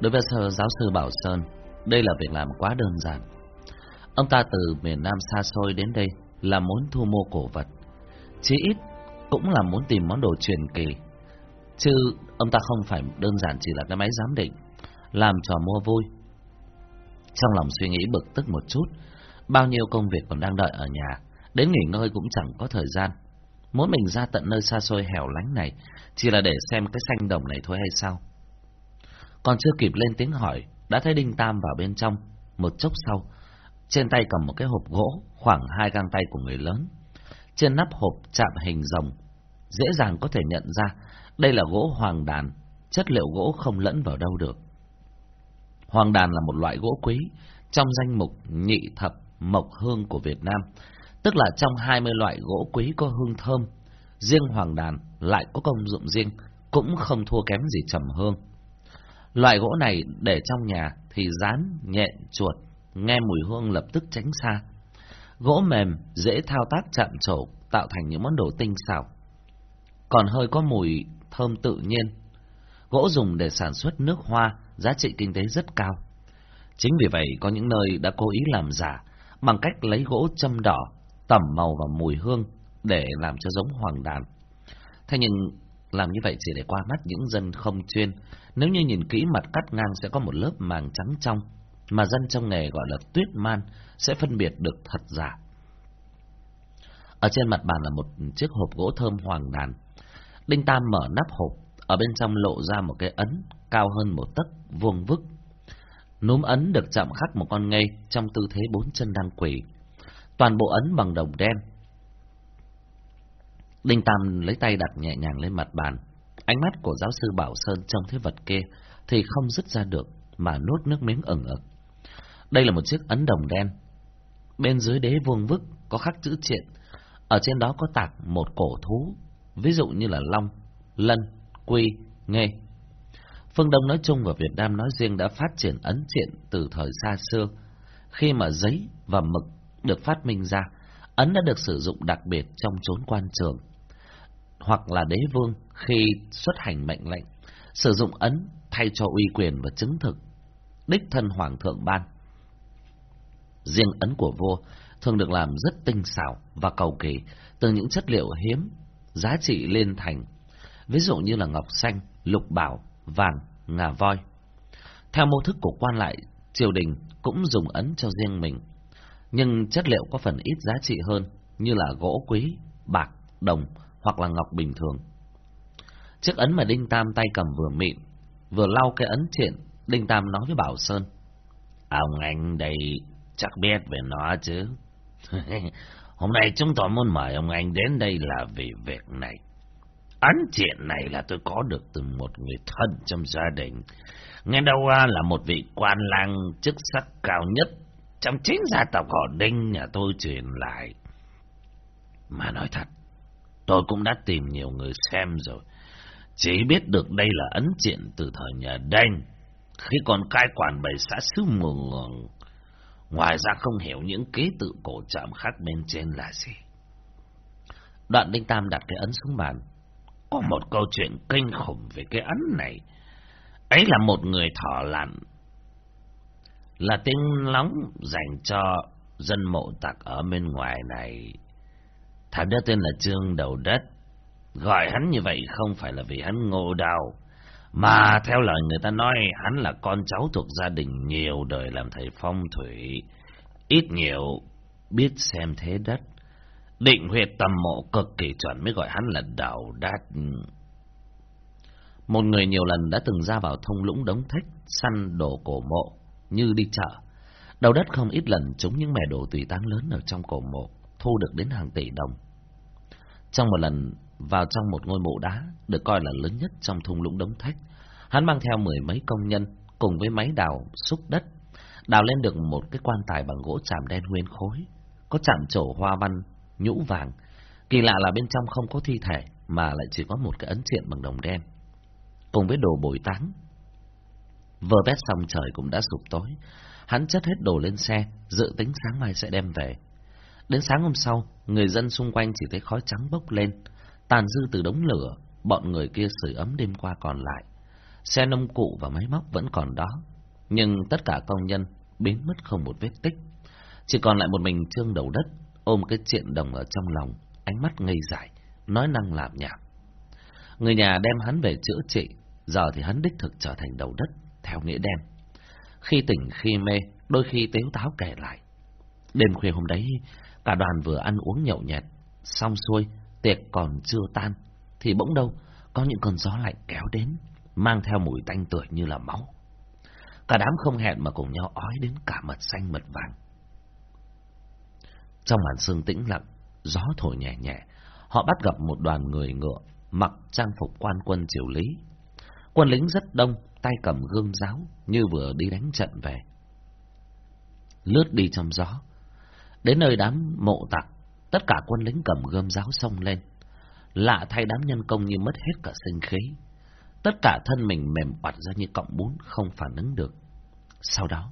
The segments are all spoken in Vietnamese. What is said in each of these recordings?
Đối với giáo sư Bảo Sơn, đây là việc làm quá đơn giản. Ông ta từ miền Nam xa xôi đến đây là muốn thu mua cổ vật. Chí ít cũng là muốn tìm món đồ truyền kỳ. Chứ ông ta không phải đơn giản chỉ là cái máy giám định, làm trò mua vui. Trong lòng suy nghĩ bực tức một chút, bao nhiêu công việc còn đang đợi ở nhà, đến nghỉ ngơi cũng chẳng có thời gian. Muốn mình ra tận nơi xa xôi hẻo lánh này, chỉ là để xem cái xanh đồng này thôi hay sao? Còn chưa kịp lên tiếng hỏi, đã thấy Đinh Tam vào bên trong. Một chốc sau, trên tay cầm một cái hộp gỗ khoảng hai găng tay của người lớn. Trên nắp hộp chạm hình rồng, dễ dàng có thể nhận ra đây là gỗ hoàng đàn, chất liệu gỗ không lẫn vào đâu được. Hoàng đàn là một loại gỗ quý trong danh mục nhị thập mộc hương của Việt Nam, tức là trong 20 loại gỗ quý có hương thơm, riêng hoàng đàn lại có công dụng riêng, cũng không thua kém gì trầm hương. Loại gỗ này để trong nhà thì rán, nhện, chuột, nghe mùi hương lập tức tránh xa. Gỗ mềm, dễ thao tác chạm trổ, tạo thành những món đồ tinh xảo. Còn hơi có mùi thơm tự nhiên. Gỗ dùng để sản xuất nước hoa, giá trị kinh tế rất cao. Chính vì vậy có những nơi đã cố ý làm giả bằng cách lấy gỗ châm đỏ, tẩm màu và mùi hương để làm cho giống hoàng đàn. Thế nhưng làm như vậy chỉ để qua mắt những dân không chuyên. Nếu như nhìn kỹ mặt cắt ngang sẽ có một lớp màng trắng trong, mà dân trong nghề gọi là tuyết man sẽ phân biệt được thật giả. Ở trên mặt bàn là một chiếc hộp gỗ thơm hoàng đàn. Đinh Tam mở nắp hộp, ở bên trong lộ ra một cái ấn cao hơn một tấc vuông vức. Núm ấn được chạm khắc một con ngây trong tư thế bốn chân đang quỳ. Toàn bộ ấn bằng đồng đen. Đinh Tam lấy tay đặt nhẹ nhàng lên mặt bàn. Ánh mắt của giáo sư Bảo Sơn trong thế vật kia thì không dứt ra được mà nuốt nước miếng ẩn ực. Đây là một chiếc ấn đồng đen. Bên dưới đế vuông vức có khắc chữ triện. Ở trên đó có tạc một cổ thú, ví dụ như là long, lân, quy, nghê. Phương Đông nói chung và Việt Nam nói riêng đã phát triển ấn triện từ thời xa xưa. Khi mà giấy và mực được phát minh ra, ấn đã được sử dụng đặc biệt trong chốn quan trường. Hoặc là đế vương khi xuất hành mệnh lệnh, sử dụng ấn thay cho uy quyền và chứng thực. Đích thân hoàng thượng ban. Riêng ấn của vua thường được làm rất tinh xảo và cầu kỳ từ những chất liệu hiếm, giá trị lên thành, ví dụ như là ngọc xanh, lục bảo, vàng, ngà voi. Theo mô thức của quan lại, triều đình cũng dùng ấn cho riêng mình, nhưng chất liệu có phần ít giá trị hơn như là gỗ quý, bạc, đồng hoặc là ngọc bình thường. Chiếc ấn mà Đinh Tam tay cầm vừa mịn, vừa lau cái ấn triện, Đinh Tam nói với Bảo Sơn. Ông anh đây chắc biết về nó chứ. Hôm nay chúng tôi muốn mời ông anh đến đây là vì việc này. Ấn triện này là tôi có được từ một người thân trong gia đình. Nghe đâu à, là một vị quan lang chức sắc cao nhất trong chính gia tộc họ Đinh nhà tôi truyền lại. Mà nói thật, tôi cũng đã tìm nhiều người xem rồi. Chỉ biết được đây là ấn triện từ thời nhà Đanh, khi còn cai quản bảy xã xứ mường. Ngoài ra không hiểu những ký tự cổ trạm khác bên trên là gì. Đoạn Đinh Tam đặt cái ấn xuống bàn. Có một câu chuyện kinh khủng về cái ấn này. Ấy là một người thỏ lặn. Là tiếng lóng dành cho dân mộ tặc ở bên ngoài này. Thằng đó tên là Trương Đầu Đất. Gọi hắn như vậy không phải là vì hắn ngô đào, mà theo lời người ta nói hắn là con cháu thuộc gia đình nhiều đời làm thầy phong thủy, ít nhiều biết xem thế đất. Định huyệt tầm mộ cực kỳ chuẩn mới gọi hắn là đào đất. Một người nhiều lần đã từng ra vào thông lũng đống thách, săn đồ cổ mộ, như đi chợ. Đầu đất không ít lần trúng những mẻ đồ tùy táng lớn ở trong cổ mộ, thu được đến hàng tỷ đồng. Trong một lần vào trong một ngôi mộ đá, được coi là lớn nhất trong thung lũng đống thách, hắn mang theo mười mấy công nhân cùng với máy đào xúc đất, đào lên được một cái quan tài bằng gỗ chạm đen nguyên khối, có chạm trổ hoa văn nhũ vàng. Kỳ lạ là bên trong không có thi thể mà lại chỉ có một cái ấn triện bằng đồng đen, cùng với đồ bồi táng. Vơ vét xong trời cũng đã sụp tối, hắn chất hết đồ lên xe, dự tính sáng mai sẽ đem về. Đến sáng hôm sau, người dân xung quanh chỉ thấy khói trắng bốc lên, tàn dư từ đống lửa, bọn người kia sưởi ấm đêm qua còn lại. Xe nông cụ và máy móc vẫn còn đó, nhưng tất cả công nhân biến mất không một vết tích. Chỉ còn lại một mình Trương đầu đất, ôm cái chuyện đồng ở trong lòng, ánh mắt ngây dại, nói năng làm nhảm. Người nhà đem hắn về chữa trị, giờ thì hắn đích thực trở thành đầu đất, theo nghĩa đen. Khi tỉnh khi mê, đôi khi tếu táo kể lại. Đêm khuya hôm đấy, cả đoàn vừa ăn uống nhậu nhẹt, xong xuôi, tiệc còn chưa tan, thì bỗng đâu có những cơn gió lạnh kéo đến, mang theo mùi tanh tưởi như là máu. Cả đám không hẹn mà cùng nhau ói đến cả mật xanh mật vàng. Trong màn sương tĩnh lặng, gió thổi nhẹ nhẹ, họ bắt gặp một đoàn người ngựa, mặc trang phục quan quân triều lý. Quân lính rất đông, tay cầm gương giáo, như vừa đi đánh trận về. Lướt đi trong gió. Đến nơi đám mộ tặc, tất cả quân lính cầm gươm giáo xông lên. Lạ thay đám nhân công như mất hết cả sinh khí. Tất cả thân mình mềm bặt ra như cọng bún, không phản ứng được. Sau đó,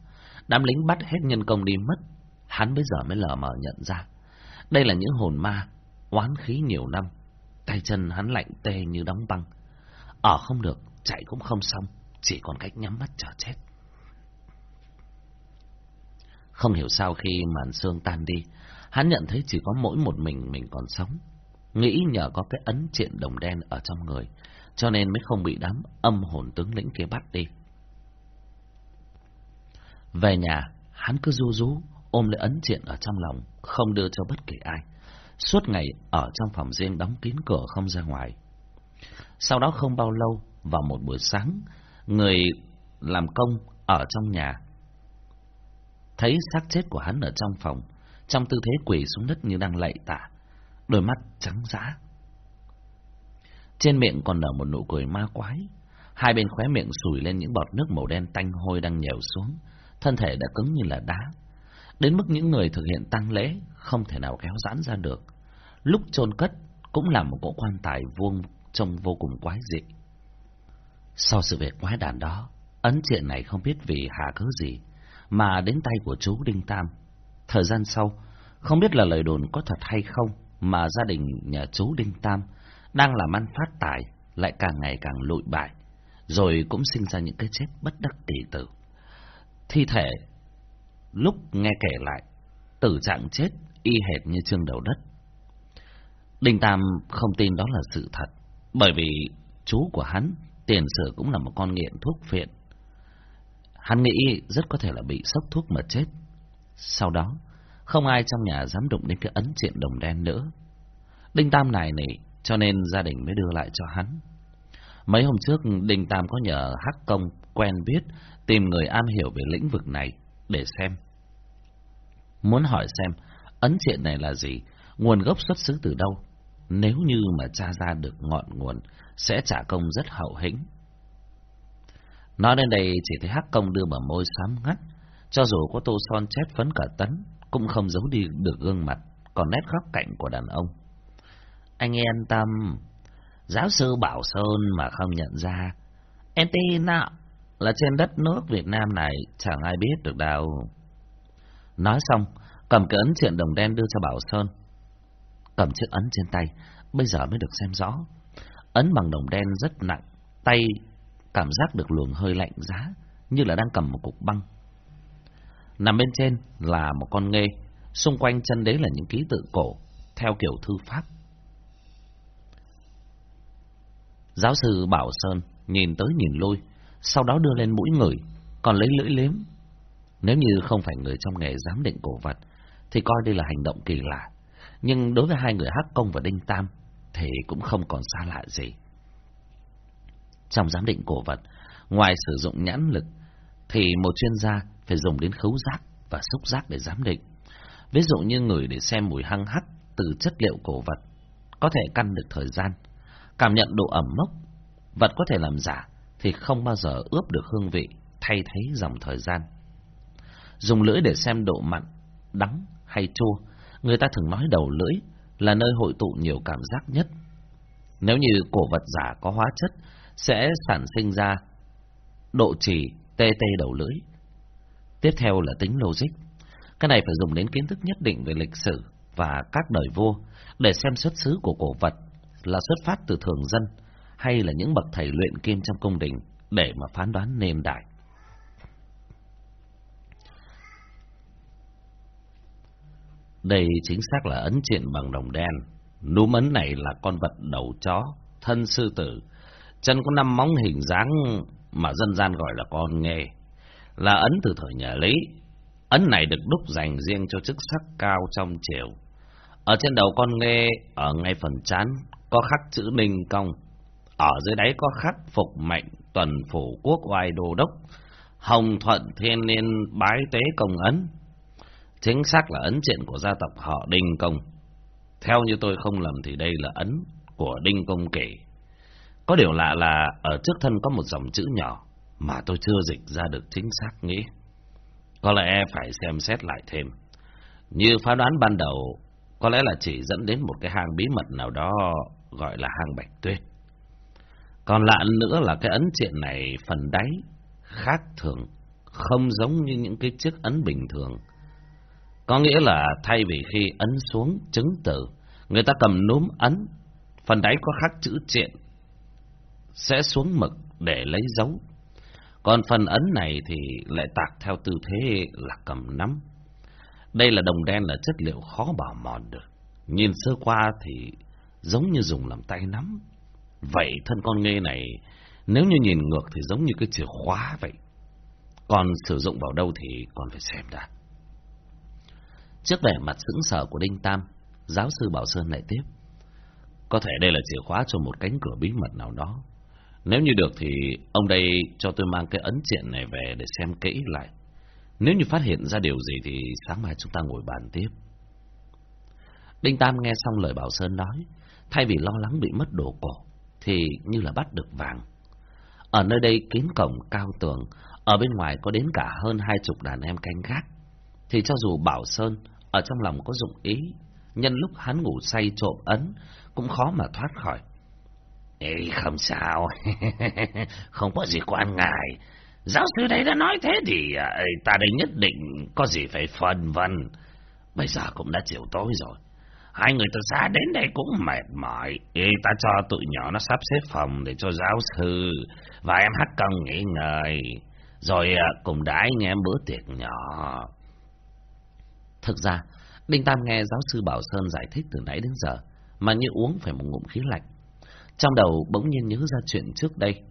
đám lính bắt hết nhân công đi mất. Hắn bây giờ mới lờ mờ nhận ra. Đây là những hồn ma, oán khí nhiều năm. Tay chân hắn lạnh tê như đóng băng. Ở không được, chạy cũng không xong, chỉ còn cách nhắm mắt chờ chết. Không hiểu sao khi màn sương tan đi, hắn nhận thấy chỉ có mỗi một mình mình còn sống. Nghĩ nhờ có cái ấn triện đồng đen ở trong người, cho nên mới không bị đám âm hồn tướng lĩnh kia bắt đi. Về nhà, hắn cứ du rú, ôm lấy ấn triện ở trong lòng, không đưa cho bất kỳ ai. Suốt ngày ở trong phòng riêng đóng kín cửa không ra ngoài. Sau đó không bao lâu, vào một buổi sáng, người làm công ở trong nhà thấy xác chết của hắn ở trong phòng, trong tư thế quỳ xuống đất như đang lạy tạ, đôi mắt trắng dã. Trên miệng còn nở một nụ cười ma quái, hai bên khóe miệng sùi lên những bọt nước màu đen tanh hôi đang nhèo xuống, thân thể đã cứng như là đá. Đến mức những người thực hiện tang lễ không thể nào kéo giãn ra được. Lúc chôn cất cũng là một cỗ quan tài vuông trông vô cùng quái dị. Sau sự việc quái đản đó, ấn triện này không biết vì hà cớ gì mà đến tay của chú Đinh Tam. Thời gian sau, không biết là lời đồn có thật hay không, mà gia đình nhà chú Đinh Tam đang làm ăn phát tài, lại càng ngày càng lụi bại, rồi cũng sinh ra những cái chết bất đắc kỳ tử. Thi thể, lúc nghe kể lại, tử trạng chết y hệt như trương đầu đất. Đinh Tam không tin đó là sự thật, bởi vì chú của hắn, tiền sử cũng là một con nghiện thuốc phiện, Hắn nghĩ rất có thể là bị sốc thuốc mà chết. Sau đó, không ai trong nhà dám đụng đến cái ấn triện đồng đen nữa. Đinh Tam này nỉ, cho nên gia đình mới đưa lại cho hắn. Mấy hôm trước, Đinh Tam có nhờ Hắc Công quen biết, tìm người am hiểu về lĩnh vực này, để xem. Muốn hỏi xem, ấn triện này là gì, nguồn gốc xuất xứ từ đâu. Nếu như mà tra ra được ngọn nguồn, sẽ trả công rất hậu hĩnh. Nói đến đây chỉ thấy Hắc Công đưa bờ môi xám ngắt, cho dù có tô son chét phấn cả tấn, cũng không giấu đi được gương mặt, còn nét khóc cạnh của đàn ông. Anh yên tâm, giáo sư Bảo Sơn mà không nhận ra, em tin nào là trên đất nước Việt Nam này chẳng ai biết được đâu. Nói xong, cầm cái ấn triện đồng đen đưa cho Bảo Sơn. Cầm chiếc ấn trên tay, bây giờ mới được xem rõ. Ấn bằng đồng đen rất nặng, tay cảm giác được luồng hơi lạnh giá, như là đang cầm một cục băng. Nằm bên trên là một con nghê, xung quanh chân đấy là những ký tự cổ, theo kiểu thư pháp. Giáo sư Bảo Sơn nhìn tới nhìn lui, sau đó đưa lên mũi người, còn lấy lưỡi liếm. Nếu như không phải người trong nghề giám định cổ vật, thì coi đây là hành động kỳ lạ. Nhưng đối với hai người Hắc Công và Đinh Tam, thì cũng không còn xa lạ gì. Trong giám định cổ vật, ngoài sử dụng nhãn lực, thì một chuyên gia phải dùng đến khấu giác và xúc giác để giám định. Ví dụ như người để xem mùi hăng hắc từ chất liệu cổ vật, có thể căn được thời gian, cảm nhận độ ẩm mốc. Vật có thể làm giả thì không bao giờ ướp được hương vị, thay thế dòng thời gian. Dùng lưỡi để xem độ mặn, đắng hay chua, người ta thường nói đầu lưỡi là nơi hội tụ nhiều cảm giác nhất. Nếu như cổ vật giả có hóa chất sẽ sản sinh ra độ chỉ tê tê đầu lưỡi. Tiếp theo là tính logic. Cái này phải dùng đến kiến thức nhất định về lịch sử và các đời vua để xem xuất xứ của cổ vật là xuất phát từ thường dân hay là những bậc thầy luyện kim trong cung đình để mà phán đoán nền đại. Đây chính xác là ấn triện bằng đồng đen. Núm ấn này là con vật đầu chó, thân sư tử, chân có năm móng hình dáng mà dân gian gọi là con nghề, là ấn từ thời nhà Lý. Ấn này được đúc dành riêng cho chức sắc cao trong triều. Ở trên đầu con nghe ở ngay phần chán, có khắc chữ Ninh Công. Ở dưới đáy có khắc phục mệnh tuần phủ quốc oai đô đốc, hồng thuận thiên niên bái tế công ấn. Chính xác là ấn triện của gia tộc họ Đinh Công. Theo như tôi không lầm thì đây là ấn của Đinh Công kể. Có điều lạ là ở trước thân có một dòng chữ nhỏ mà tôi chưa dịch ra được chính xác nghĩ. Có lẽ phải xem xét lại thêm. Như phán đoán ban đầu, có lẽ là chỉ dẫn đến một cái hang bí mật nào đó gọi là hang Bạch Tuyết. Còn lạ nữa là cái ấn triện này phần đáy khác thường, không giống như những cái chiếc ấn bình thường. Có nghĩa là thay vì khi ấn xuống chứng tử, người ta cầm núm ấn, phần đáy có khắc chữ triện, sẽ xuống mực để lấy dấu. Còn phần ấn này thì lại tạc theo tư thế là cầm nắm. Đây là đồng đen là chất liệu khó bảo mòn được. Nhìn sơ qua thì giống như dùng làm tay nắm. Vậy thân con nghê này, nếu như nhìn ngược thì giống như cái chìa khóa vậy. Còn sử dụng vào đâu thì còn phải xem đã. Trước vẻ mặt sững sờ của Đinh Tam, giáo sư Bảo Sơn lại tiếp. Có thể đây là chìa khóa cho một cánh cửa bí mật nào đó. Nếu như được thì ông đây cho tôi mang cái ấn triện này về để xem kỹ lại. Nếu như phát hiện ra điều gì thì sáng mai chúng ta ngồi bàn tiếp. Đinh Tam nghe xong lời Bảo Sơn nói, thay vì lo lắng bị mất đồ cổ, thì như là bắt được vàng. Ở nơi đây kín cổng cao tường, ở bên ngoài có đến cả hơn hai chục đàn em canh gác. Thì cho dù Bảo Sơn ở trong lòng có dụng ý, nhân lúc hắn ngủ say trộm ấn, cũng khó mà thoát khỏi. Ê, không sao, không có gì quan ngại. Giáo sư đấy đã nói thế thì à, ta đây nhất định có gì phải phân vân. Bây giờ cũng đã chiều tối rồi. Hai người từ xa đến đây cũng mệt mỏi. Ê, ta cho tụi nhỏ nó sắp xếp phòng để cho giáo sư và em hát công nghỉ ngơi. Rồi à, cùng đãi nghe bữa tiệc nhỏ. Thực ra, Đinh Tam nghe giáo sư Bảo Sơn giải thích từ nãy đến giờ, mà như uống phải một ngụm khí lạnh. Trong đầu bỗng nhiên nhớ ra chuyện trước đây.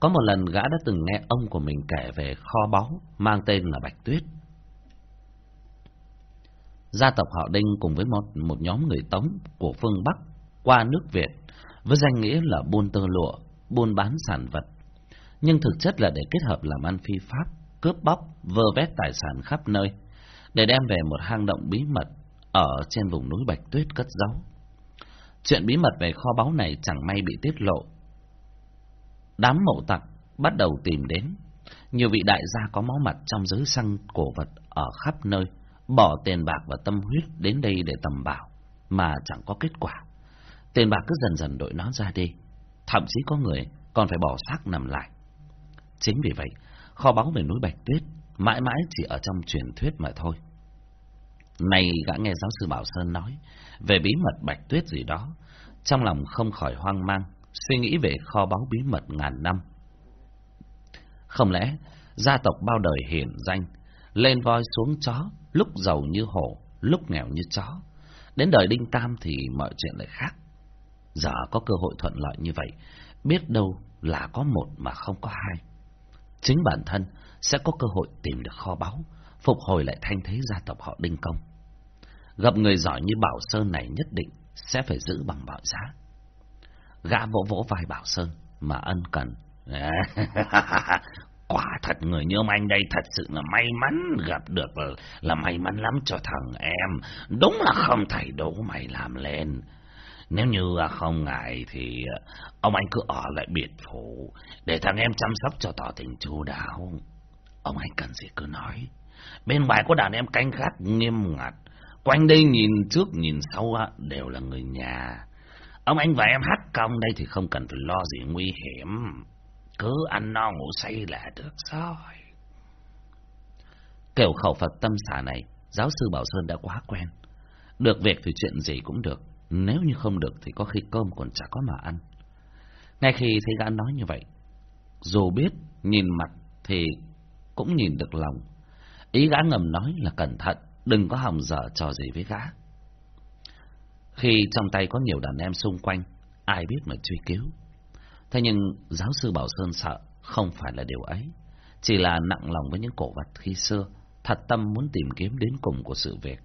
Có một lần gã đã từng nghe ông của mình kể về kho báu mang tên là Bạch Tuyết. Gia tộc họ Đinh cùng với một, một nhóm người Tống của phương Bắc qua nước Việt với danh nghĩa là buôn tơ lụa, buôn bán sản vật. Nhưng thực chất là để kết hợp làm ăn phi pháp, cướp bóc, vơ vét tài sản khắp nơi, để đem về một hang động bí mật ở trên vùng núi Bạch Tuyết cất giấu. Chuyện bí mật về kho báu này chẳng may bị tiết lộ. Đám mậu tặc bắt đầu tìm đến. Nhiều vị đại gia có máu mặt trong giới săn cổ vật ở khắp nơi, bỏ tiền bạc và tâm huyết đến đây để tầm bảo, mà chẳng có kết quả. Tiền bạc cứ dần dần đội nó ra đi, thậm chí có người còn phải bỏ xác nằm lại. Chính vì vậy, kho báu về núi Bạch Tuyết mãi mãi chỉ ở trong truyền thuyết mà thôi. Này gã nghe giáo sư Bảo Sơn nói về bí mật Bạch Tuyết gì đó, trong lòng không khỏi hoang mang, suy nghĩ về kho báu bí mật ngàn năm. Không lẽ gia tộc bao đời hiển danh, lên voi xuống chó, lúc giàu như hổ, lúc nghèo như chó. Đến đời Đinh Tam thì mọi chuyện lại khác. Giờ có cơ hội thuận lợi như vậy, biết đâu là có một mà không có hai. Chính bản thân sẽ có cơ hội tìm được kho báu, phục hồi lại thanh thế gia tộc họ Đinh Công. Gặp người giỏi như Bảo Sơn này nhất định sẽ phải giữ bằng mọi giá. Gã vỗ vỗ vai Bảo Sơn mà ân cần. Quả thật người như ông anh đây thật sự là may mắn gặp được là, là may mắn lắm cho thằng em. Đúng là không thầy đố mày làm lên. Nếu như không ngại thì ông anh cứ ở lại biệt phủ để thằng em chăm sóc cho tỏ tình chu đáo. Ông anh cần gì cứ nói. Bên ngoài có đàn em canh gác nghiêm ngặt. Quanh đây nhìn trước nhìn sau á đều là người nhà. Ông anh và em hát công đây thì không cần phải lo gì nguy hiểm. Cứ ăn no ngủ say là được rồi. Kiểu khẩu Phật tâm xả này, giáo sư Bảo Sơn đã quá quen. Được việc thì chuyện gì cũng được. Nếu như không được thì có khi cơm còn chả có mà ăn. Ngay khi thấy gã nói như vậy, Dù biết, nhìn mặt thì cũng nhìn được lòng. Ý gã ngầm nói là cẩn thận, đừng có hòng dở trò gì với gã. Khi trong tay có nhiều đàn em xung quanh, ai biết mà truy cứu. Thế nhưng giáo sư Bảo Sơn sợ không phải là điều ấy, chỉ là nặng lòng với những cổ vật khi xưa, thật tâm muốn tìm kiếm đến cùng của sự việc,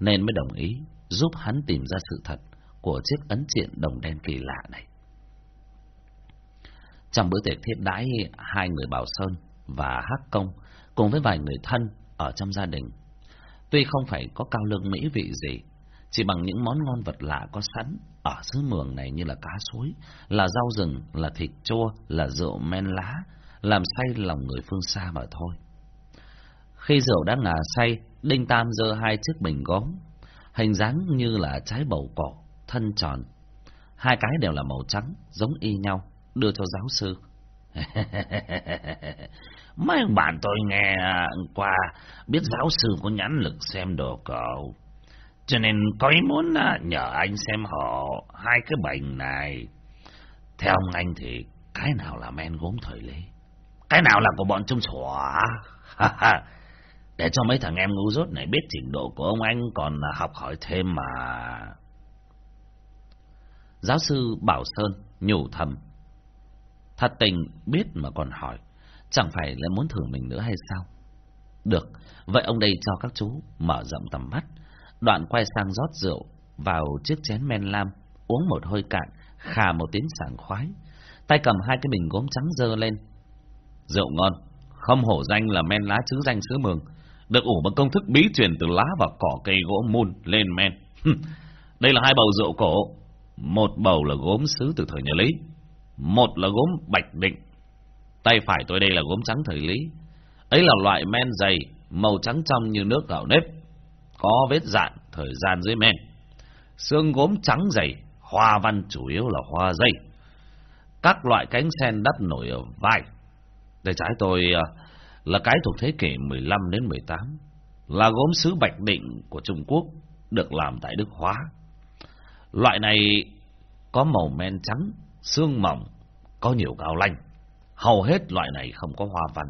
nên mới đồng ý giúp hắn tìm ra sự thật của chiếc ấn triện đồng đen kỳ lạ này. Trong bữa tiệc thiết đãi, hai người Bảo Sơn và Hắc Công cùng với vài người thân ở trong gia đình. Tuy không phải có cao lương mỹ vị gì, chỉ bằng những món ngon vật lạ có sẵn ở xứ mường này như là cá suối, là rau rừng, là thịt chua, là rượu men lá, làm say lòng người phương xa mà thôi. Khi rượu đã ngả say, Đinh Tam giơ hai chiếc bình gốm, hình dáng như là trái bầu cỏ, thân tròn. Hai cái đều là màu trắng, giống y nhau, đưa cho giáo sư. Mấy bạn tôi nghe à, qua, biết giáo sư có nhãn lực xem đồ cậu. Cho nên có ý muốn à, nhờ anh xem hộ hai cái bệnh này. Theo ông anh thì cái nào là men gốm thời lý? Cái nào là của bọn trung xỏa? Để cho mấy thằng em ngu dốt này biết trình độ của ông anh còn học hỏi thêm mà. Giáo sư Bảo Sơn nhủ thầm. Thật tình biết mà còn hỏi, chẳng phải là muốn thử mình nữa hay sao? Được, vậy ông đây cho các chú mở rộng tầm mắt, đoạn quay sang rót rượu vào chiếc chén men lam, uống một hơi cạn, khà một tiếng sảng khoái. Tay cầm hai cái bình gốm trắng dơ lên. Rượu ngon, không hổ danh là men lá chứ danh xứ mường, được ủ bằng công thức bí truyền từ lá và cỏ cây gỗ mun lên men. Đây là hai bầu rượu cổ, một bầu là gốm sứ từ thời nhà Lý, một là gốm bạch định. Tay phải tôi đây là gốm trắng thời Lý. Ấy là loại men dày, màu trắng trong như nước gạo nếp, có vết dạn thời gian dưới men. Xương gốm trắng dày, hoa văn chủ yếu là hoa dây. Các loại cánh sen đắt nổi ở vai. Tay trái tôi à, là cái thuộc thế kỷ 15 đến 18, là gốm sứ Bạch Định của Trung Quốc, được làm tại Đức Hóa. Loại này có màu men trắng, xương mỏng, có nhiều cao lanh. Hầu hết loại này không có hoa văn,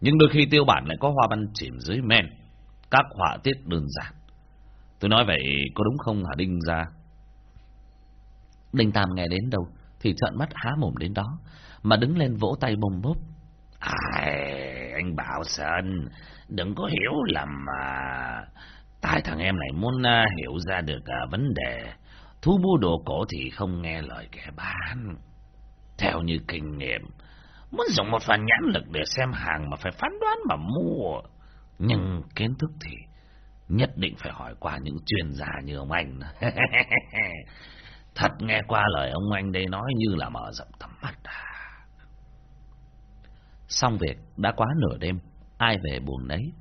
nhưng đôi khi tiêu bản lại có hoa văn chìm dưới men, các họa tiết đơn giản. Tôi nói vậy có đúng không hả Đinh ra? Đinh Tam nghe đến đâu thì trợn mắt há mồm đến đó, mà đứng lên vỗ tay bông bốp. Ai, anh Bảo Sơn, đừng có hiểu lầm mà. Tai thằng em này muốn uh, hiểu ra được uh, vấn đề. Thú mua đồ cổ thì không nghe lời kẻ bán. Theo như kinh nghiệm, muốn dùng một phần nhãn lực để xem hàng mà phải phán đoán mà mua. Nhưng kiến thức thì nhất định phải hỏi qua những chuyên gia như ông anh. Thật nghe qua lời ông anh đây nói như là mở rộng tầm mắt à. Xong việc, đã quá nửa đêm, ai về buồn đấy.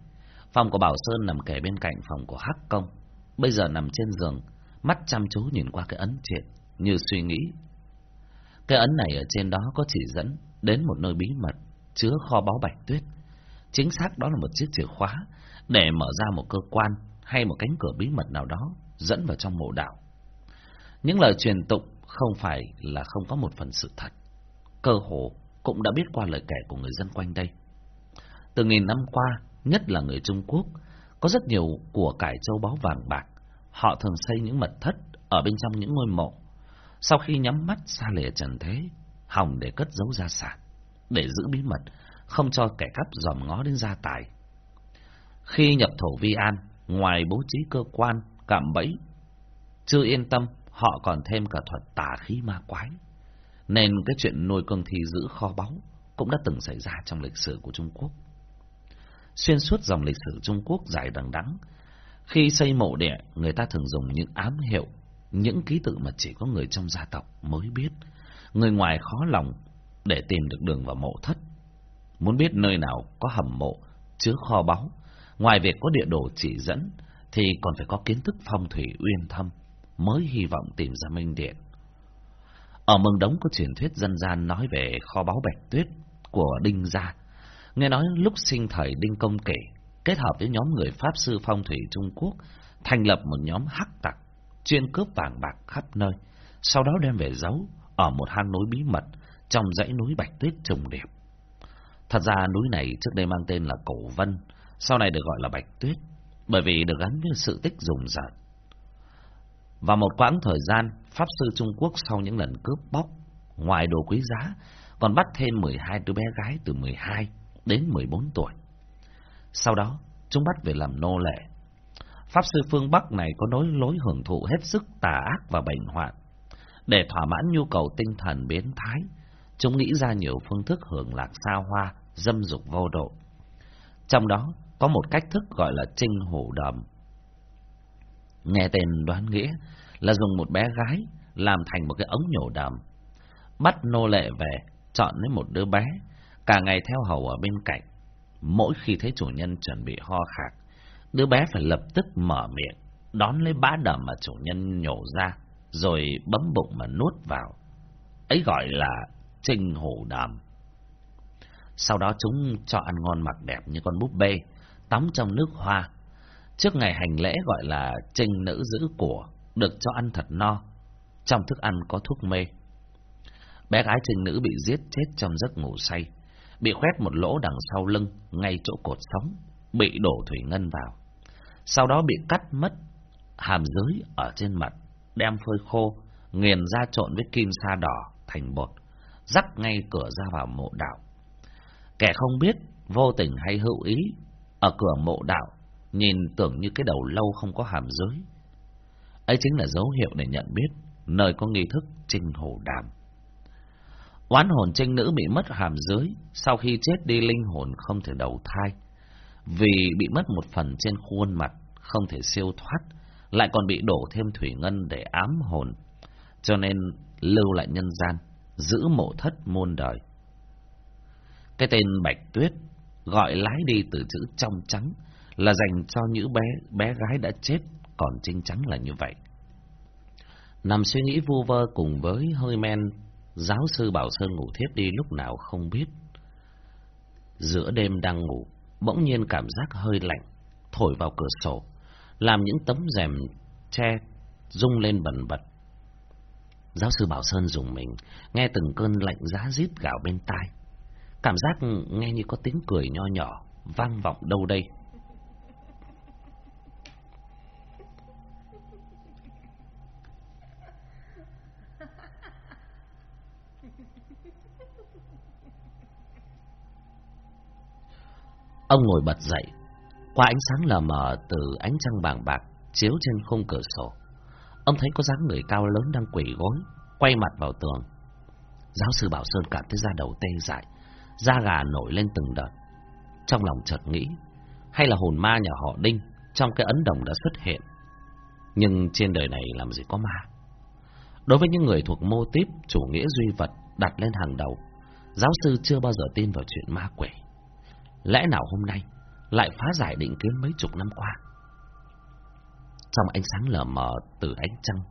Phòng của Bảo Sơn nằm kề bên cạnh phòng của Hắc Công. Bây giờ nằm trên giường, mắt chăm chú nhìn qua cái ấn triện, như suy nghĩ. Cái ấn này ở trên đó có chỉ dẫn đến một nơi bí mật, chứa kho báu bạch tuyết. Chính xác đó là một chiếc chìa khóa, để mở ra một cơ quan hay một cánh cửa bí mật nào đó, dẫn vào trong mộ đạo. Những lời truyền tụng không phải là không có một phần sự thật. Cơ hồ cũng đã biết qua lời kể của người dân quanh đây. Từ nghìn năm qua, nhất là người Trung Quốc, có rất nhiều của cải châu báu vàng bạc. Họ thường xây những mật thất ở bên trong những ngôi mộ. Sau khi nhắm mắt xa lìa trần thế, hòng để cất giấu gia sản, để giữ bí mật, không cho kẻ cắp dòm ngó đến gia tài. Khi nhập thổ vi an, ngoài bố trí cơ quan, cạm bẫy, chưa yên tâm, họ còn thêm cả thuật tà khí ma quái nên cái chuyện nuôi cương thi giữ kho báu cũng đã từng xảy ra trong lịch sử của Trung Quốc. Xuyên suốt dòng lịch sử Trung Quốc dài đằng đẵng, khi xây mộ địa, người ta thường dùng những ám hiệu, những ký tự mà chỉ có người trong gia tộc mới biết, người ngoài khó lòng để tìm được đường vào mộ thất. Muốn biết nơi nào có hầm mộ, chứa kho báu, ngoài việc có địa đồ chỉ dẫn, thì còn phải có kiến thức phong thủy uyên thâm, mới hy vọng tìm ra minh điện. Ở Mường Đống có truyền thuyết dân gian nói về kho báu bạch tuyết của Đinh Gia. Nghe nói lúc sinh thời Đinh Công kể, kết hợp với nhóm người Pháp sư phong thủy Trung Quốc, thành lập một nhóm hắc tặc, chuyên cướp vàng bạc khắp nơi, sau đó đem về giấu ở một hang núi bí mật trong dãy núi bạch tuyết trùng đẹp. Thật ra núi này trước đây mang tên là Cổ Vân, sau này được gọi là Bạch Tuyết, bởi vì được gắn với sự tích rùng rợn. Và một quãng thời gian, Pháp Sư Trung Quốc sau những lần cướp bóc, ngoài đồ quý giá, còn bắt thêm 12 đứa bé gái từ 12 đến 14 tuổi. Sau đó, chúng bắt về làm nô lệ. Pháp Sư phương Bắc này có nối lối hưởng thụ hết sức tà ác và bệnh hoạn. Để thỏa mãn nhu cầu tinh thần biến thái, chúng nghĩ ra nhiều phương thức hưởng lạc xa hoa, dâm dục vô độ. Trong đó có một cách thức gọi là trinh hổ đầm. Nghe tên đoán nghĩa là dùng một bé gái làm thành một cái ống nhổ đầm. Bắt nô lệ về, chọn lấy một đứa bé, cả ngày theo hầu ở bên cạnh. Mỗi khi thấy chủ nhân chuẩn bị ho khạc, đứa bé phải lập tức mở miệng, đón lấy bá đầm mà chủ nhân nhổ ra, rồi bấm bụng mà nuốt vào. Ấy gọi là trinh hổ đàm. Sau đó chúng cho ăn ngon mặc đẹp như con búp bê, tắm trong nước hoa. Trước ngày hành lễ gọi là trinh nữ giữ của, được cho ăn thật no. Trong thức ăn có thuốc mê. Bé gái trinh nữ bị giết chết trong giấc ngủ say, bị khoét một lỗ đằng sau lưng, ngay chỗ cột sống, bị đổ thủy ngân vào. Sau đó bị cắt mất hàm dưới ở trên mặt, đem phơi khô, nghiền ra trộn với kim sa đỏ thành bột, rắc ngay cửa ra vào mộ đạo. Kẻ không biết, vô tình hay hữu ý, ở cửa mộ đạo, nhìn tưởng như cái đầu lâu không có hàm dưới. Ấy chính là dấu hiệu để nhận biết nơi có nghi thức trinh hồ đàm. Oán hồn trinh nữ bị mất hàm dưới, sau khi chết đi linh hồn không thể đầu thai. Vì bị mất một phần trên khuôn mặt, không thể siêu thoát, lại còn bị đổ thêm thủy ngân để ám hồn, cho nên lưu lại nhân gian, giữ mộ thất muôn đời. Cái tên Bạch Tuyết gọi lái đi từ chữ trong trắng là dành cho những bé bé gái đã chết, còn trinh trắng là như vậy. Nằm suy nghĩ vu vơ cùng với hơi men, giáo sư Bảo Sơn ngủ thiếp đi lúc nào không biết. Giữa đêm đang ngủ, bỗng nhiên cảm giác hơi lạnh, thổi vào cửa sổ, làm những tấm rèm che rung lên bần bật. Giáo sư Bảo Sơn dùng mình, nghe từng cơn lạnh giá rít gạo bên tai. Cảm giác nghe như có tiếng cười nho nhỏ, vang vọng đâu đây. Ông ngồi bật dậy, qua ánh sáng lờ mờ từ ánh trăng vàng bạc chiếu trên khung cửa sổ. Ông thấy có dáng người cao lớn đang quỳ gối, quay mặt vào tường. Giáo sư Bảo Sơn cảm thấy da đầu tê dại, da gà nổi lên từng đợt. Trong lòng chợt nghĩ, hay là hồn ma nhà họ Đinh trong cái ấn đồng đã xuất hiện. Nhưng trên đời này làm gì có ma. Đối với những người thuộc mô típ chủ nghĩa duy vật đặt lên hàng đầu, giáo sư chưa bao giờ tin vào chuyện ma quỷ. Lẽ nào hôm nay lại phá giải định kiến mấy chục năm qua? Trong ánh sáng lờ mờ từ ánh trăng,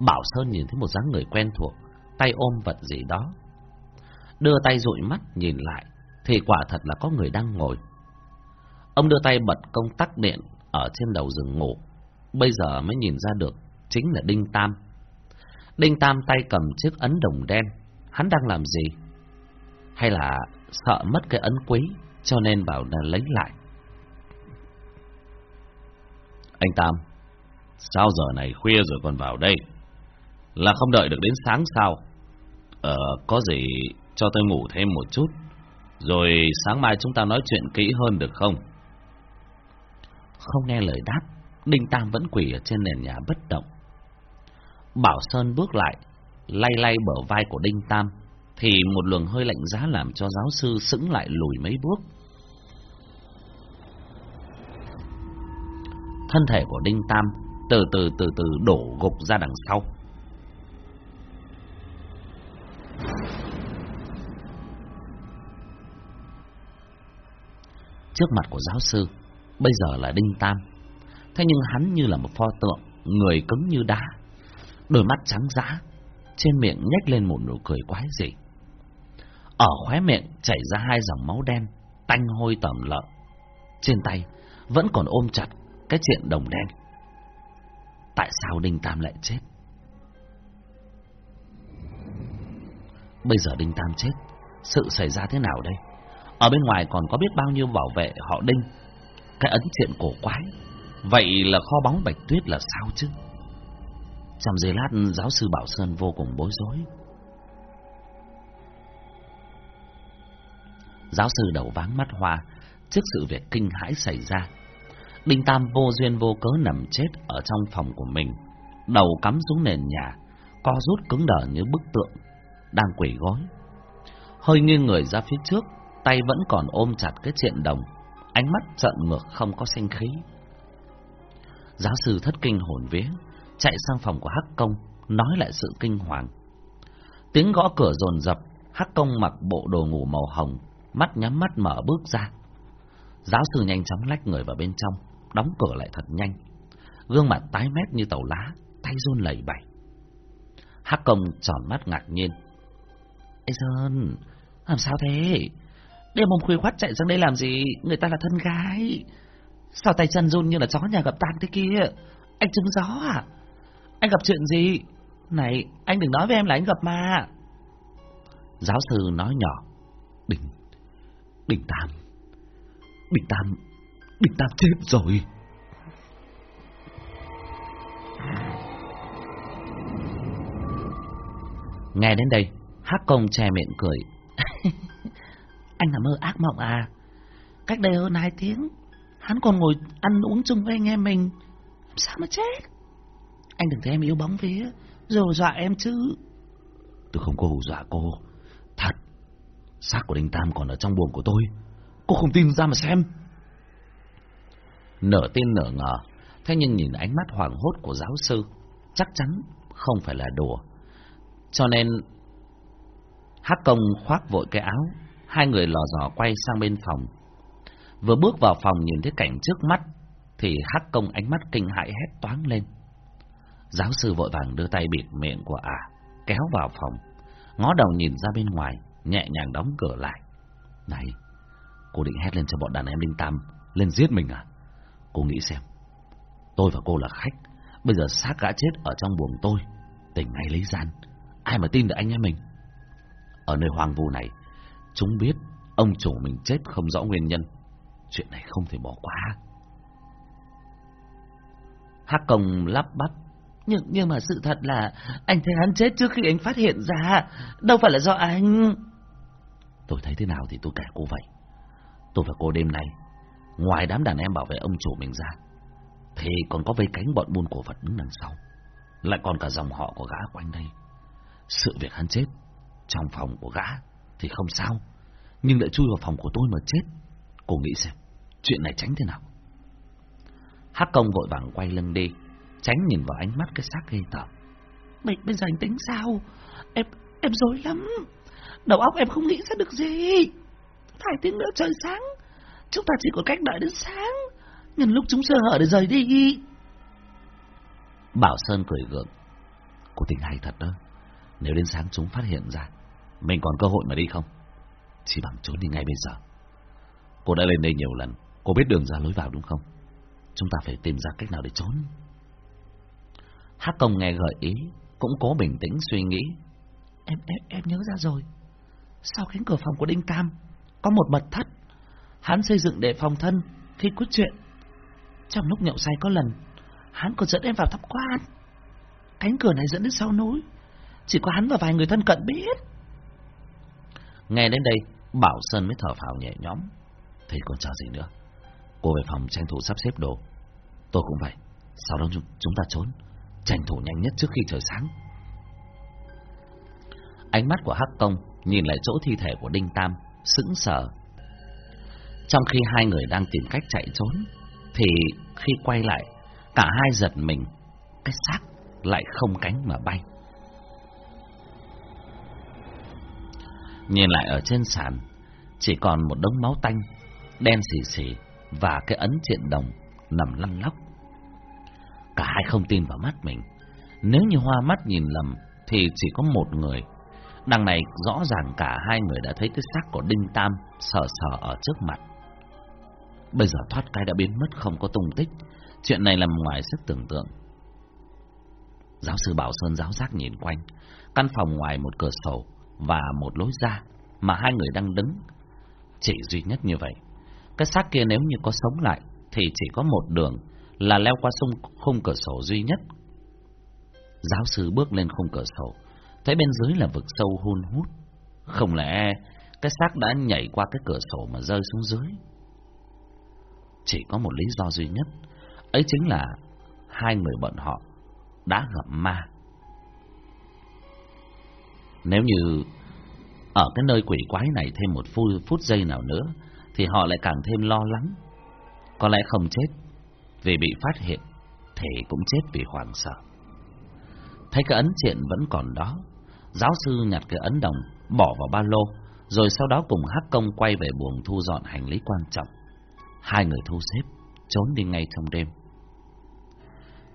Bảo Sơn nhìn thấy một dáng người quen thuộc, tay ôm vật gì đó. Đưa tay dụi mắt nhìn lại, thì quả thật là có người đang ngồi. Ông đưa tay bật công tắc điện ở trên đầu giường ngủ, bây giờ mới nhìn ra được chính là Đinh Tam. Đinh Tam tay cầm chiếc ấn đồng đen, hắn đang làm gì? Hay là sợ mất cái ấn quý cho nên bảo là lấy lại. Anh Tam, sao giờ này khuya rồi còn vào đây? Là không đợi được đến sáng sao? Ờ, có gì cho tôi ngủ thêm một chút, rồi sáng mai chúng ta nói chuyện kỹ hơn được không? Không nghe lời đáp, Đinh Tam vẫn quỳ ở trên nền nhà bất động. Bảo Sơn bước lại, lay lay bờ vai của Đinh Tam, thì một luồng hơi lạnh giá làm cho giáo sư sững lại lùi mấy bước. Thân thể của Đinh Tam từ từ từ từ đổ gục ra đằng sau. Trước mặt của giáo sư, bây giờ là Đinh Tam. Thế nhưng hắn như là một pho tượng, người cứng như đá, đôi mắt trắng dã, trên miệng nhếch lên một nụ cười quái dị. Ở khóe miệng chảy ra hai dòng máu đen, tanh hôi tẩm lợn. Trên tay vẫn còn ôm chặt cái chuyện đồng đen. Tại sao Đinh Tam lại chết? Bây giờ Đinh Tam chết, sự xảy ra thế nào đây? Ở bên ngoài còn có biết bao nhiêu bảo vệ họ đinh. Cái ấn chuyện cổ quái. Vậy là kho bóng bạch tuyết là sao chứ? Trong giây lát giáo sư Bảo Sơn vô cùng bối rối. Giáo sư đầu váng mắt hoa trước sự việc kinh hãi xảy ra. Đinh Tam vô duyên vô cớ nằm chết ở trong phòng của mình, đầu cắm xuống nền nhà, co rút cứng đờ như bức tượng, đang quỳ gối. Hơi nghiêng người ra phía trước, tay vẫn còn ôm chặt cái triện đồng, ánh mắt trợn ngược không có sinh khí. Giáo sư thất kinh hồn vía, chạy sang phòng của Hắc Công, nói lại sự kinh hoàng. Tiếng gõ cửa dồn dập, Hắc Công mặc bộ đồ ngủ màu hồng, mắt nhắm mắt mở bước ra. Giáo sư nhanh chóng lách người vào bên trong, đóng cửa lại thật nhanh. Gương mặt tái mét như tàu lá, tay run lẩy bẩy. Hắc Công tròn mắt ngạc nhiên. Ê Sơn, làm sao thế? Đêm hôm khuya khoát chạy sang đây làm gì? Người ta là thân gái. Sao tay chân run như là chó nhà gặp tan thế kia? Anh trứng gió à? Anh gặp chuyện gì? Này, anh đừng nói với em là anh gặp ma. Giáo sư nói nhỏ. Đừng, Đinh Tam Đinh Tam địch Tam chết rồi. Nghe đến đây, Hắc công che miệng cười. Anh là mơ ác mộng à? Cách đây hơn hai tiếng, Hắn còn ngồi ăn uống chung với anh em mình. Sao mà chết? Anh đừng thấy em yếu bóng vía. Rồi dọa em chứ. Tôi không có hù dọa cô. Thật, Xác của Đinh Tam còn ở trong buồng của tôi. Cô không tin ra mà xem. Nửa tin nửa ngờ, thế nhưng nhìn ánh mắt hoảng hốt của giáo sư, chắc chắn không phải là đùa. Cho nên, Hắc Công khoác vội cái áo, hai người lò dò quay sang bên phòng. Vừa bước vào phòng nhìn thấy cảnh trước mắt, thì Hắc Công ánh mắt kinh hãi hét toáng lên. Giáo sư vội vàng đưa tay bịt miệng của ả, kéo vào phòng, ngó đầu nhìn ra bên ngoài, nhẹ nhàng đóng cửa lại. Này, cô định hét lên cho bọn đàn em linh Tam lên giết mình à? Cô nghĩ xem, tôi và cô là khách, bây giờ xác gã chết ở trong buồng tôi, tỉnh ngay lấy gian, ai mà tin được anh em mình? Ở nơi hoang vu này, chúng biết ông chủ mình chết không rõ nguyên nhân, chuyện này không thể bỏ qua. Hắc công lắp bắp nhưng nhưng mà sự thật là anh thấy hắn chết trước khi anh phát hiện ra, đâu phải là do anh. Tôi thấy thế nào thì tôi kể cô vậy. Tôi và cô đêm nay, ngoài đám đàn em bảo vệ ông chủ mình ra, thì còn có vây cánh bọn buôn cổ vật đứng đằng sau. Lại còn cả dòng họ của gã quanh đây. Sự việc hắn chết trong phòng của gã thì không sao, nhưng lại chui vào phòng của tôi mà chết. Cô nghĩ xem, chuyện này tránh thế nào? Hắc công vội vàng quay lưng đi, tránh nhìn vào ánh mắt cái xác ghê tởm. Bây, bây giờ anh tính sao? Em, em dối lắm. Đầu óc em không nghĩ ra được gì. Hai tiếng nữa trời sáng. Chúng ta chỉ có cách đợi đến sáng. Nhân lúc chúng sơ hở để rời đi. Bảo Sơn cười gượng. Cô tình hay thật đó. Nếu đến sáng chúng phát hiện ra, mình còn cơ hội mà đi không? Chỉ bằng trốn đi ngay bây giờ. Cô đã lên đây nhiều lần, cô biết đường ra lối vào đúng không? Chúng ta phải tìm ra cách nào để trốn. Hắc công nghe gợi ý, cũng cố bình tĩnh suy nghĩ. Em em em nhớ ra rồi. Sau cánh cửa phòng của Đinh Tam có một mật thất, hắn xây dựng để phòng thân khi quyết chuyện. Trong lúc nhậu say có lần, hắn còn dẫn em vào tháp quan. Cánh cửa này dẫn đến sau núi, chỉ có hắn và vài người thân cận biết. Nghe đến đây, Bảo Sơn mới thở phào nhẹ nhõm. thì còn chờ gì nữa? Cô về phòng tranh thủ sắp xếp đồ. Tôi cũng vậy. Sau đó chúng ta trốn, tranh thủ nhanh nhất trước khi trời sáng. Ánh mắt của Hắc Công nhìn lại chỗ thi thể của Đinh Tam, sững sờ. Trong khi hai người đang tìm cách chạy trốn, thì khi quay lại, cả hai giật mình, cái xác lại không cánh mà bay. Nhìn lại ở trên sàn, chỉ còn một đống máu tanh, đen xì xì và cái ấn triện đồng nằm lăn lóc. Cả hai không tin vào mắt mình. Nếu như hoa mắt nhìn lầm, thì chỉ có một người Đằng này rõ ràng cả hai người đã thấy cái xác của Đinh Tam sờ sờ ở trước mặt. Bây giờ thoát cái đã biến mất không có tung tích. Chuyện này nằm ngoài sức tưởng tượng. Giáo sư Bảo Sơn giáo giác nhìn quanh. Căn phòng ngoài một cửa sổ và một lối ra mà hai người đang đứng. chỉ duy nhất như vậy. Cái xác kia nếu như có sống lại thì chỉ có một đường là leo qua sông khung cửa sổ duy nhất. Giáo sư bước lên khung cửa sổ, thấy bên dưới là vực sâu hun hút. Không lẽ cái xác đã nhảy qua cái cửa sổ mà rơi xuống dưới? Chỉ có một lý do duy nhất, ấy chính là hai người bọn họ đã gặp ma. Nếu như ở cái nơi quỷ quái này thêm một phút, phút giây nào nữa, thì họ lại càng thêm lo lắng. Có lẽ không chết vì bị phát hiện, thì cũng chết vì hoảng sợ. Thấy cái ấn triện vẫn còn đó, giáo sư nhặt cái ấn đồng, bỏ vào ba lô, rồi sau đó cùng Hắc Công quay về buồng thu dọn hành lý quan trọng. Hai người thu xếp, trốn đi ngay trong đêm.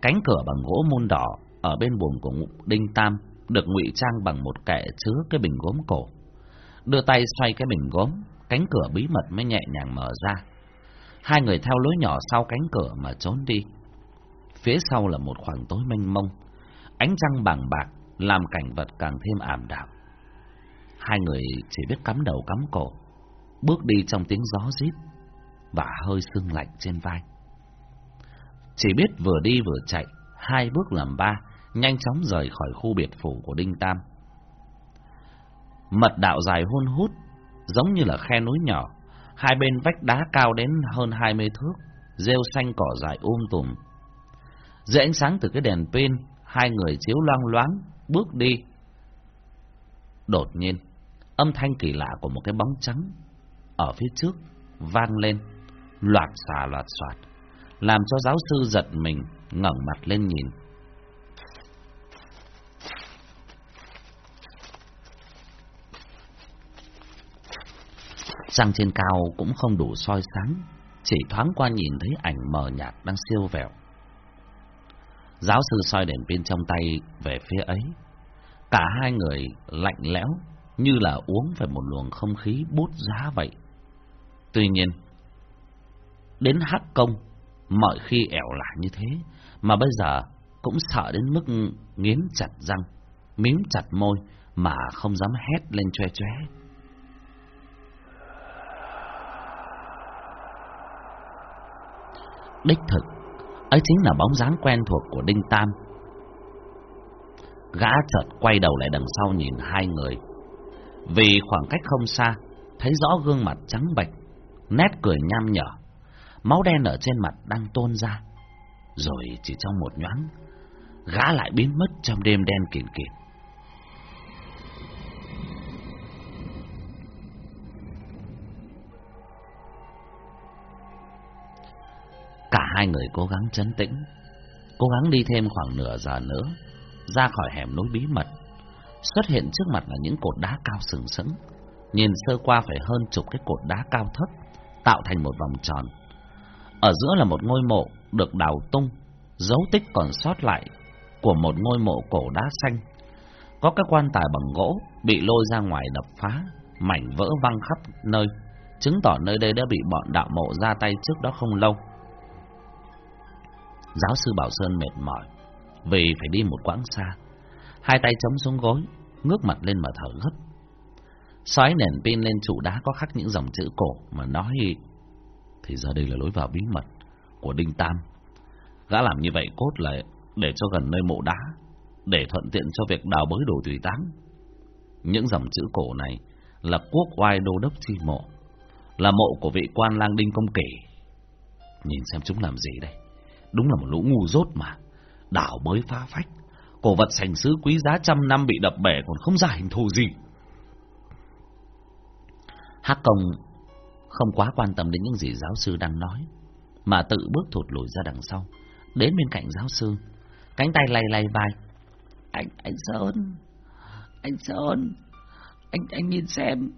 Cánh cửa bằng gỗ môn đỏ ở bên buồng của Đinh Tam được ngụy trang bằng một kệ chứa cái bình gốm cổ. Đưa tay xoay cái bình gốm, cánh cửa bí mật mới nhẹ nhàng mở ra. Hai người theo lối nhỏ sau cánh cửa mà trốn đi. Phía sau là một khoảng tối mênh mông, ánh trăng bằng bạc làm cảnh vật càng thêm ảm đạm. Hai người chỉ biết cắm đầu cắm cổ, bước đi trong tiếng gió rít và hơi sưng lạnh trên vai. Chỉ biết vừa đi vừa chạy, hai bước làm ba, nhanh chóng rời khỏi khu biệt phủ của Đinh Tam. Mật đạo dài hôn hút, giống như là khe núi nhỏ, hai bên vách đá cao đến hơn hai mươi thước, rêu xanh cỏ dài um tùm. Dưới ánh sáng từ cái đèn pin, hai người chiếu loang loáng, bước đi. Đột nhiên, âm thanh kỳ lạ của một cái bóng trắng ở phía trước vang lên, loạt xà loạt xoạt, làm cho giáo sư giật mình, ngẩng mặt lên nhìn. Trăng trên cao cũng không đủ soi sáng, chỉ thoáng qua nhìn thấy ảnh mờ nhạt đang siêu vẹo. Giáo sư soi đèn pin trong tay về phía ấy. Cả hai người lạnh lẽo như là uống phải một luồng không khí bút giá vậy. Tuy nhiên, đến hắc công, mọi khi ẻo lả như thế, mà bây giờ cũng sợ đến mức nghiến chặt răng, miếng chặt môi mà không dám hét lên choe choé Đích thực, ấy chính là bóng dáng quen thuộc của Đinh Tam. Gã chợt quay đầu lại đằng sau nhìn hai người. Vì khoảng cách không xa, thấy rõ gương mặt trắng bệch, nét cười nham nhở, máu đen ở trên mặt đang tôn ra. Rồi chỉ trong một nhoáng, gã lại biến mất trong đêm đen kịt kịt. Cả hai người cố gắng chấn tĩnh, cố gắng đi thêm khoảng nửa giờ nữa, ra khỏi hẻm núi bí mật. Xuất hiện trước mặt là những cột đá cao sừng sững, nhìn sơ qua phải hơn chục cái cột đá cao thấp, tạo thành một vòng tròn. Ở giữa là một ngôi mộ được đào tung, dấu tích còn sót lại của một ngôi mộ cổ đá xanh. Có các quan tài bằng gỗ bị lôi ra ngoài đập phá, mảnh vỡ văng khắp nơi, chứng tỏ nơi đây đã bị bọn đạo mộ ra tay trước đó không lâu. Giáo sư Bảo Sơn mệt mỏi vì phải đi một quãng xa. Hai tay chống xuống gối, ngước mặt lên mà thở gấp. Xoáy nền pin lên trụ đá có khắc những dòng chữ cổ mà nói thì ra đây là lối vào bí mật của Đinh Tam. Gã làm như vậy cốt là để cho gần nơi mộ đá, để thuận tiện cho việc đào bới đồ tùy táng. Những dòng chữ cổ này là quốc oai đô đốc chi mộ, là mộ của vị quan lang Đinh Công Kỷ. Nhìn xem chúng làm gì đây? Đúng là một lũ ngu dốt mà. Đảo bới phá phách. Cổ vật sành sứ quý giá trăm năm bị đập bể còn không ra hình thù gì. Hắc công không quá quan tâm đến những gì giáo sư đang nói, mà tự bước thụt lùi ra đằng sau, đến bên cạnh giáo sư, cánh tay lay lay vai. Anh, anh Sơn, anh Sơn, anh, anh nhìn xem,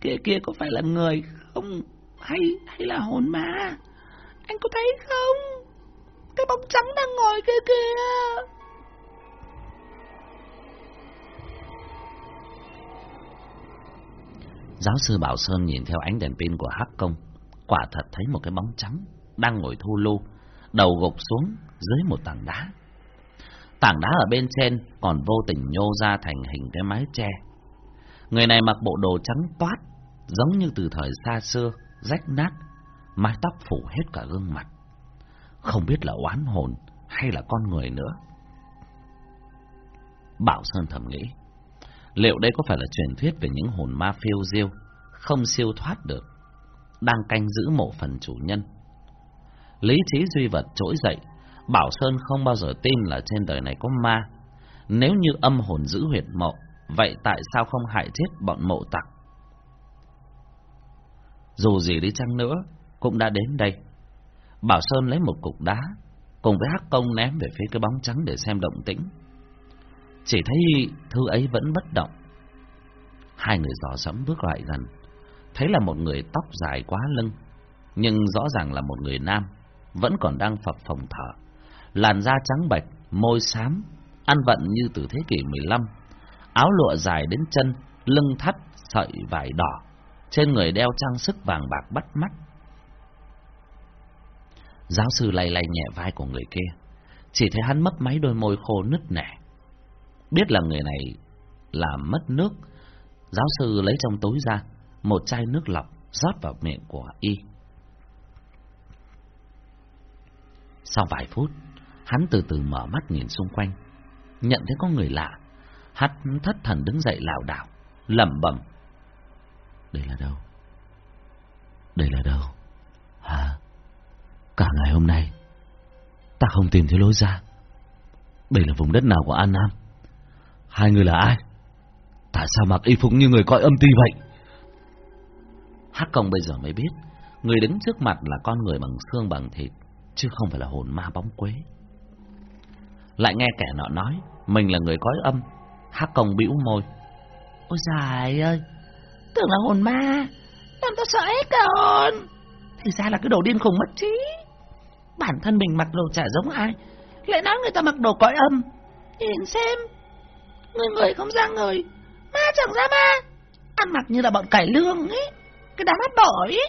kia kia có phải là người không, hay, hay là hồn ma? Anh có thấy không? Cái bóng trắng đang ngồi kia kìa. Giáo sư Bảo Sơn nhìn theo ánh đèn pin của Hắc Công, quả thật thấy một cái bóng trắng đang ngồi thu lưu, đầu gục xuống dưới một tảng đá. Tảng đá ở bên trên còn vô tình nhô ra thành hình cái mái tre. Người này mặc bộ đồ trắng toát, giống như từ thời xa xưa, rách nát, mái tóc phủ hết cả gương mặt. Không biết là oán hồn hay là con người nữa. Bảo Sơn thầm nghĩ, liệu đây có phải là truyền thuyết về những hồn ma phiêu diêu, không siêu thoát được, đang canh giữ mộ phần chủ nhân? Lý trí duy vật trỗi dậy, Bảo Sơn không bao giờ tin là trên đời này có ma. Nếu như âm hồn giữ huyệt mộ, vậy tại sao không hại chết bọn mộ tặc? Dù gì đi chăng nữa, cũng đã đến đây. Bảo Sơn lấy một cục đá, cùng với hắc công ném về phía cái bóng trắng để xem động tĩnh. Chỉ thấy thư ấy vẫn bất động. Hai người dò sẫm bước lại gần, thấy là một người tóc dài quá lưng, nhưng rõ ràng là một người nam, vẫn còn đang phập phồng thở. Làn da trắng bạch, môi xám, ăn vận như từ thế kỷ 15, áo lụa dài đến chân, lưng thắt sợi vải đỏ, trên người đeo trang sức vàng bạc bắt mắt. Giáo sư lay lay nhẹ vai của người kia, chỉ thấy hắn mấp máy đôi môi khô nứt nẻ. Biết là người này là mất nước, giáo sư lấy trong túi ra một chai nước lọc rót vào miệng của y. Sau vài phút, hắn từ từ mở mắt nhìn xung quanh, nhận thấy có người lạ, hắn thất thần đứng dậy lảo đảo, lẩm bẩm: "Đây là đâu? Đây là đâu? Hả? Cả ngày hôm nay, ta không tìm thấy lối ra. Đây là vùng đất nào của An Nam? Hai người là ai? Tại sao mặc y phục như người coi âm ti vậy?" Hắc công bây giờ mới biết, người đứng trước mặt là con người bằng xương bằng thịt, chứ không phải là hồn ma bóng quế. Lại nghe kẻ nọ nói, mình là người cõi âm, Hắc công bĩu môi. Ôi dài ơi, tưởng là hồn ma, làm tao sợ hết cả hồn. Thì ra là cái đồ điên khùng mất trí. Bản thân mình mặc đồ chả giống ai, lại nói người ta mặc đồ cõi âm. Nhìn xem, người người không ra người, ma chẳng ra ma, ăn mặc như là bọn cải lương ấy, cái đám hát bỏ ấy.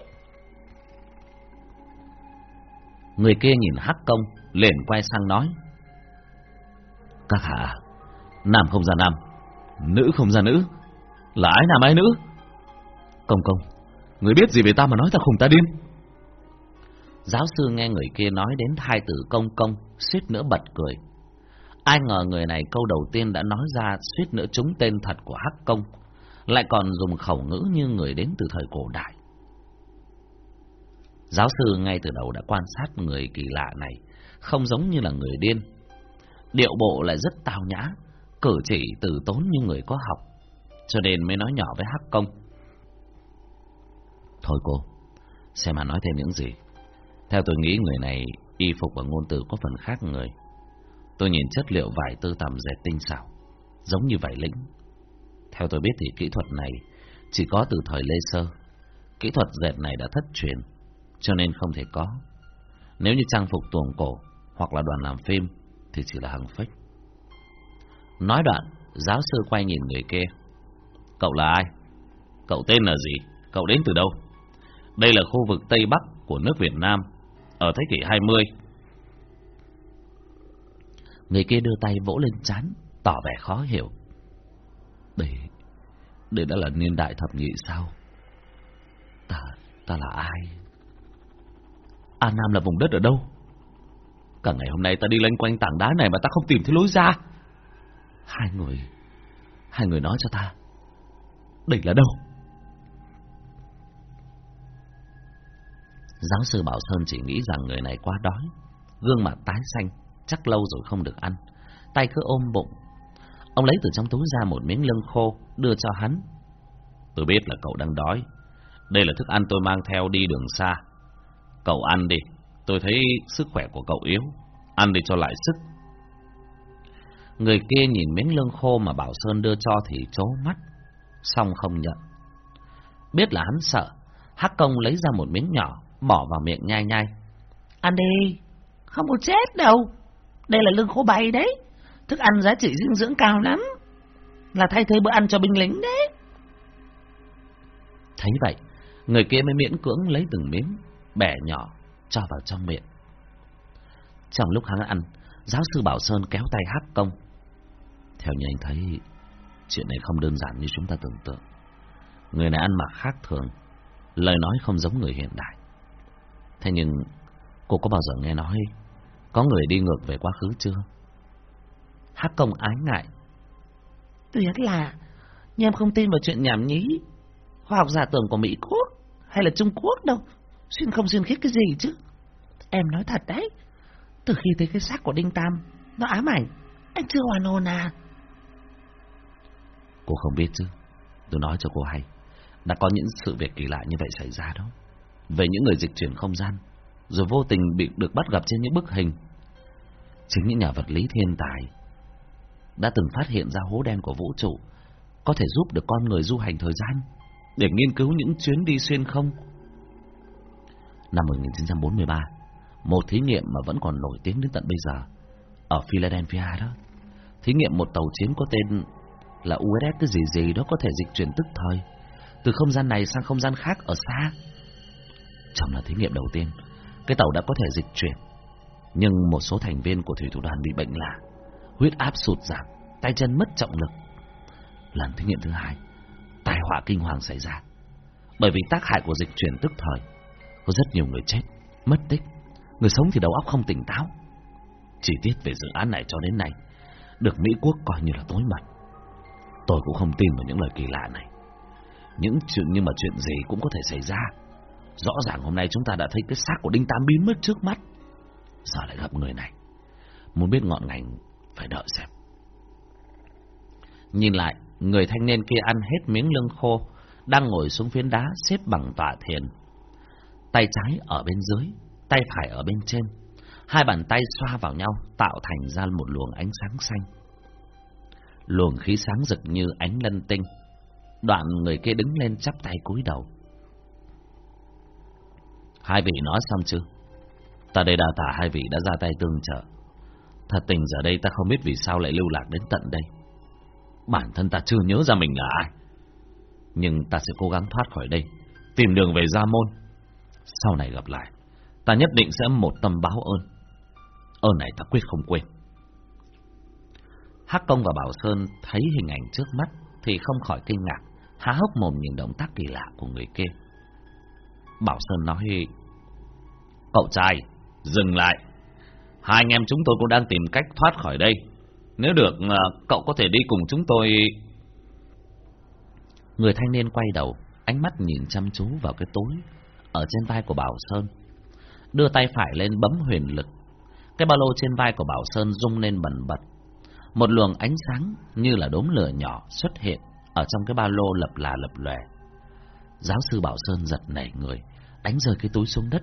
Người kia nhìn Hắc công, liền quay sang nói. Các hạ, nam không ra nam, nữ không ra nữ, là ái nam ái nữ. Công công, người biết gì về ta mà nói ta khùng ta điên. Giáo sư nghe người kia nói đến hai từ công công, suýt nữa bật cười. Ai ngờ người này câu đầu tiên đã nói ra suýt nữa trúng tên thật của Hắc Công, lại còn dùng khẩu ngữ như người đến từ thời cổ đại. Giáo sư ngay từ đầu đã quan sát người kỳ lạ này, không giống như là người điên. Điệu bộ lại rất tào nhã, cử chỉ từ tốn như người có học, cho nên mới nói nhỏ với Hắc Công. Thôi cô, xem mà nói thêm những gì. Theo tôi nghĩ người này y phục và ngôn từ có phần khác người. Tôi nhìn chất liệu vải tơ tằm dệt tinh xảo, giống như vải lĩnh. Theo tôi biết thì kỹ thuật này chỉ có từ thời Lê Sơ. Kỹ thuật dệt này đã thất truyền, cho nên không thể có. Nếu như trang phục tuồng cổ hoặc là đoàn làm phim thì chỉ là hàng fake. Nói đoạn, giáo sư quay nhìn người kia. Cậu là ai? Cậu tên là gì? Cậu đến từ đâu? Đây là khu vực Tây Bắc của nước Việt Nam, ở thế kỷ 20. Người kia đưa tay vỗ lên chán, tỏ vẻ khó hiểu. Đây, đây đã là niên đại thập nhị sao? Ta, ta là ai? An Nam là vùng đất ở đâu? Cả ngày hôm nay ta đi lanh quanh tảng đá này mà ta không tìm thấy lối ra. Hai người, hai người nói cho ta, đây là đâu? Giáo sư Bảo Sơn chỉ nghĩ rằng người này quá đói, gương mặt tái xanh, chắc lâu rồi không được ăn, tay cứ ôm bụng. Ông lấy từ trong túi ra một miếng lưng khô, đưa cho hắn. Tôi biết là cậu đang đói, đây là thức ăn tôi mang theo đi đường xa. Cậu ăn đi, tôi thấy sức khỏe của cậu yếu, ăn đi cho lại sức. Người kia nhìn miếng lương khô mà Bảo Sơn đưa cho thì chố mắt, xong không nhận. Biết là hắn sợ, Hắc Công lấy ra một miếng nhỏ, bỏ vào miệng nhai nhai. Ăn đi, không có chết đâu. Đây là lương khô bay đấy, thức ăn giá trị dinh dưỡng cao lắm, là thay thế bữa ăn cho binh lính đấy. Thấy vậy, người kia mới miễn cưỡng lấy từng miếng, bẻ nhỏ, cho vào trong miệng. Trong lúc hắn ăn, giáo sư Bảo Sơn kéo tay Hắc Công. Theo như anh thấy, chuyện này không đơn giản như chúng ta tưởng tượng. Người này ăn mặc khác thường, lời nói không giống người hiện đại. Thế nhưng, cô có bao giờ nghe nói có người đi ngược về quá khứ chưa? Hắc công ái ngại. Tuyệt là, nhưng em không tin vào chuyện nhảm nhí. Khoa học giả tưởng của Mỹ Quốc hay là Trung Quốc đâu. Xuyên không xuyên khiết cái gì chứ. Em nói thật đấy. Từ khi thấy cái xác của Đinh Tam, nó ám ảnh, anh chưa hoàn hồn à. Cô không biết chứ. Tôi nói cho cô hay. Đã có những sự việc kỳ lạ như vậy xảy ra đó. Về những người dịch chuyển không gian, rồi vô tình bị được bắt gặp trên những bức hình. Chính những nhà vật lý thiên tài đã từng phát hiện ra hố đen của vũ trụ có thể giúp được con người du hành thời gian để nghiên cứu những chuyến đi xuyên không. Năm 1943, một thí nghiệm mà vẫn còn nổi tiếng đến tận bây giờ, ở Philadelphia đó. Thí nghiệm một tàu chiến có tên là USS cái gì gì đó có thể dịch chuyển tức thời, từ không gian này sang không gian khác ở xa. Trong là thí nghiệm đầu tiên, cái tàu đã có thể dịch chuyển, nhưng một số thành viên của thủy thủ đoàn bị bệnh lạ, huyết áp sụt giảm, tay chân mất trọng lực. Lần thí nghiệm thứ hai, tai họa kinh hoàng xảy ra. Bởi vì tác hại của dịch chuyển tức thời, có rất nhiều người chết, mất tích, người sống thì đầu óc không tỉnh táo. Chi tiết về dự án này cho đến nay, được Mỹ Quốc coi như là tối mật. Tôi cũng không tin vào những lời kỳ lạ này. Những chuyện nhưng mà chuyện gì cũng có thể xảy ra. Rõ ràng hôm nay chúng ta đã thấy cái xác của Đinh Tam biến mất trước mắt. Giờ lại gặp người này. Muốn biết ngọn ngành, phải đợi xem. Nhìn lại, người thanh niên kia ăn hết miếng lưng khô, đang ngồi xuống phiến đá xếp bằng tọa thiền. Tay trái ở bên dưới, tay phải ở bên trên. Hai bàn tay xoa vào nhau tạo thành ra một luồng ánh sáng xanh. Luồng khí sáng rực như ánh lân tinh. Đoạn người kia đứng lên chắp tay cúi đầu. Hai vị nói xong chưa? Ta đây đa tạ hai vị đã ra tay tương trợ. Thật tình giờ đây ta không biết vì sao lại lưu lạc đến tận đây. Bản thân ta chưa nhớ ra mình là ai. Nhưng ta sẽ cố gắng thoát khỏi đây, tìm đường về Gia Môn. Sau này gặp lại, ta nhất định sẽ một tâm báo ơn. Ơn này ta quyết không quên. Hắc Công và Bảo Sơn thấy hình ảnh trước mắt thì không khỏi kinh ngạc, há hốc mồm nhìn động tác kỳ lạ của người kia. Bảo Sơn nói, Cậu trai, dừng lại. Hai anh em chúng tôi cũng đang tìm cách thoát khỏi đây. Nếu được, ờ, cậu có thể đi cùng chúng tôi... Người thanh niên quay đầu, ánh mắt nhìn chăm chú vào cái túi ở trên vai của Bảo Sơn. Đưa tay phải lên bấm huyền lực. Cái ba lô trên vai của Bảo Sơn rung lên bẩn bật. Một luồng ánh sáng như là đốm lửa nhỏ xuất hiện ở trong cái ba lô lập là lập lòe. Giáo sư Bảo Sơn giật nảy người, đánh rơi cái túi xuống đất.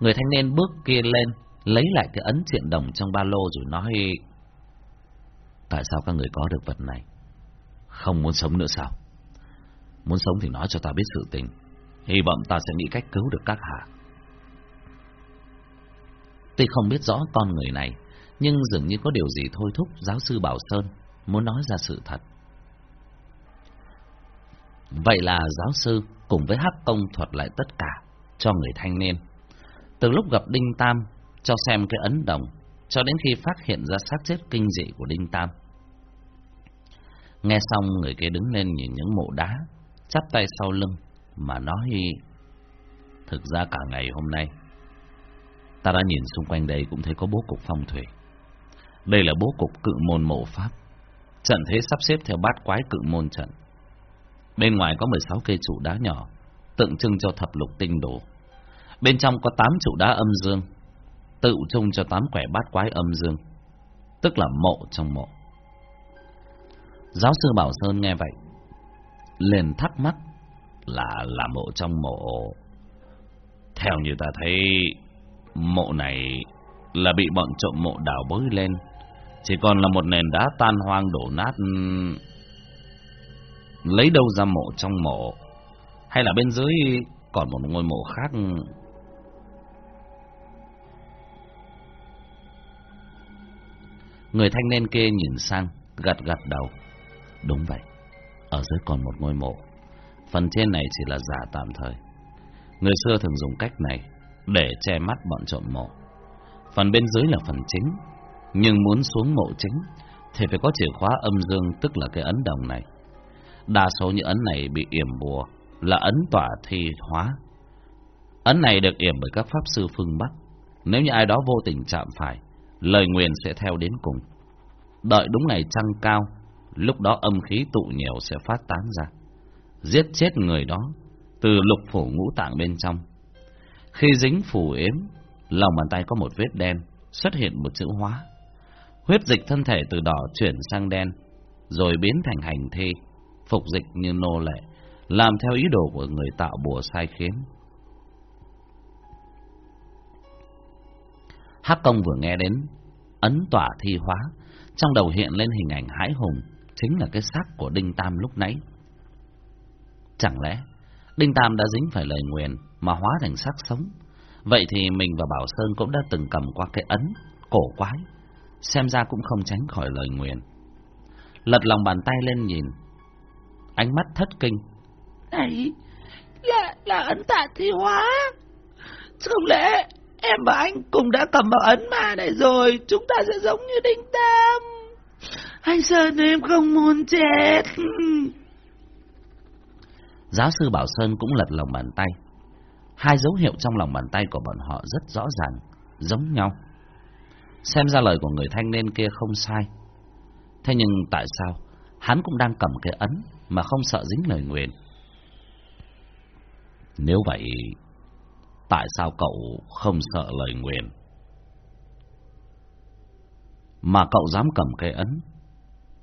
Người thanh niên bước kia lên, lấy lại cái ấn triện đồng trong ba lô rồi nói Tại sao các người có được vật này? Không muốn sống nữa sao? Muốn sống thì nói cho ta biết sự tình. Hy vọng ta sẽ nghĩ cách cứu được các hạ. Tuy không biết rõ con người này, nhưng dường như có điều gì thôi thúc giáo sư Bảo Sơn muốn nói ra sự thật. Vậy là giáo sư cùng với Hắc Công thuật lại tất cả cho người thanh niên. Từ lúc gặp Đinh Tam, cho xem cái ấn đồng, cho đến khi phát hiện ra xác chết kinh dị của Đinh Tam. Nghe xong người kia đứng lên nhìn những mộ đá, chắp tay sau lưng, mà nói Thực ra cả ngày hôm nay, ta đã nhìn xung quanh đây cũng thấy có bố cục phong thủy. Đây là bố cục cự môn mộ pháp. Trận thế sắp xếp theo bát quái cự môn trận. Bên ngoài có 16 cây trụ đá nhỏ, tượng trưng cho thập lục tinh đồ. Bên trong có 8 trụ đá âm dương, tự chung cho 8 quẻ bát quái âm dương, tức là mộ trong mộ. Giáo sư Bảo Sơn nghe vậy, liền thắc mắc là là mộ trong mộ. Theo như ta thấy, mộ này là bị bọn trộm mộ đào bới lên, chỉ còn là một nền đá tan hoang đổ nát. Lấy đâu ra mộ trong mộ? Hay là bên dưới còn một ngôi mộ khác Người thanh niên kia nhìn sang, gật gật đầu. Đúng vậy, ở dưới còn một ngôi mộ. Phần trên này chỉ là giả tạm thời. Người xưa thường dùng cách này để che mắt bọn trộm mộ. Phần bên dưới là phần chính, nhưng muốn xuống mộ chính thì phải có chìa khóa âm dương tức là cái ấn đồng này. Đa số những ấn này bị yểm bùa là ấn tỏa thi hóa. Ấn này được yểm bởi các pháp sư phương Bắc. Nếu như ai đó vô tình chạm phải, lời nguyền sẽ theo đến cùng. Đợi đúng ngày trăng cao, lúc đó âm khí tụ nhiều sẽ phát tán ra. Giết chết người đó, từ lục phủ ngũ tạng bên trong. Khi dính phủ ếm, lòng bàn tay có một vết đen, xuất hiện một chữ hóa. Huyết dịch thân thể từ đỏ chuyển sang đen, rồi biến thành hành thi, phục dịch như nô lệ, làm theo ý đồ của người tạo bùa sai khiến. Hắc công vừa nghe đến ấn tỏa thi hóa, trong đầu hiện lên hình ảnh hãi hùng, chính là cái xác của Đinh Tam lúc nãy. Chẳng lẽ Đinh Tam đã dính phải lời nguyền mà hóa thành xác sống? Vậy thì mình và Bảo Sơn cũng đã từng cầm qua cái ấn cổ quái, xem ra cũng không tránh khỏi lời nguyền. Lật lòng bàn tay lên nhìn, ánh mắt thất kinh. Này, là, là ấn tạ thi hóa. Không lẽ em và anh cùng đã cầm vào ấn mà này rồi, chúng ta sẽ giống như Đinh Tam. Anh Sơn em không muốn chết. Giáo sư Bảo Sơn cũng lật lòng bàn tay. Hai dấu hiệu trong lòng bàn tay của bọn họ rất rõ ràng, giống nhau. Xem ra lời của người thanh niên kia không sai. Thế nhưng tại sao hắn cũng đang cầm cái ấn mà không sợ dính lời nguyền? Nếu vậy, tại sao cậu không sợ lời nguyền? Mà cậu dám cầm cái ấn?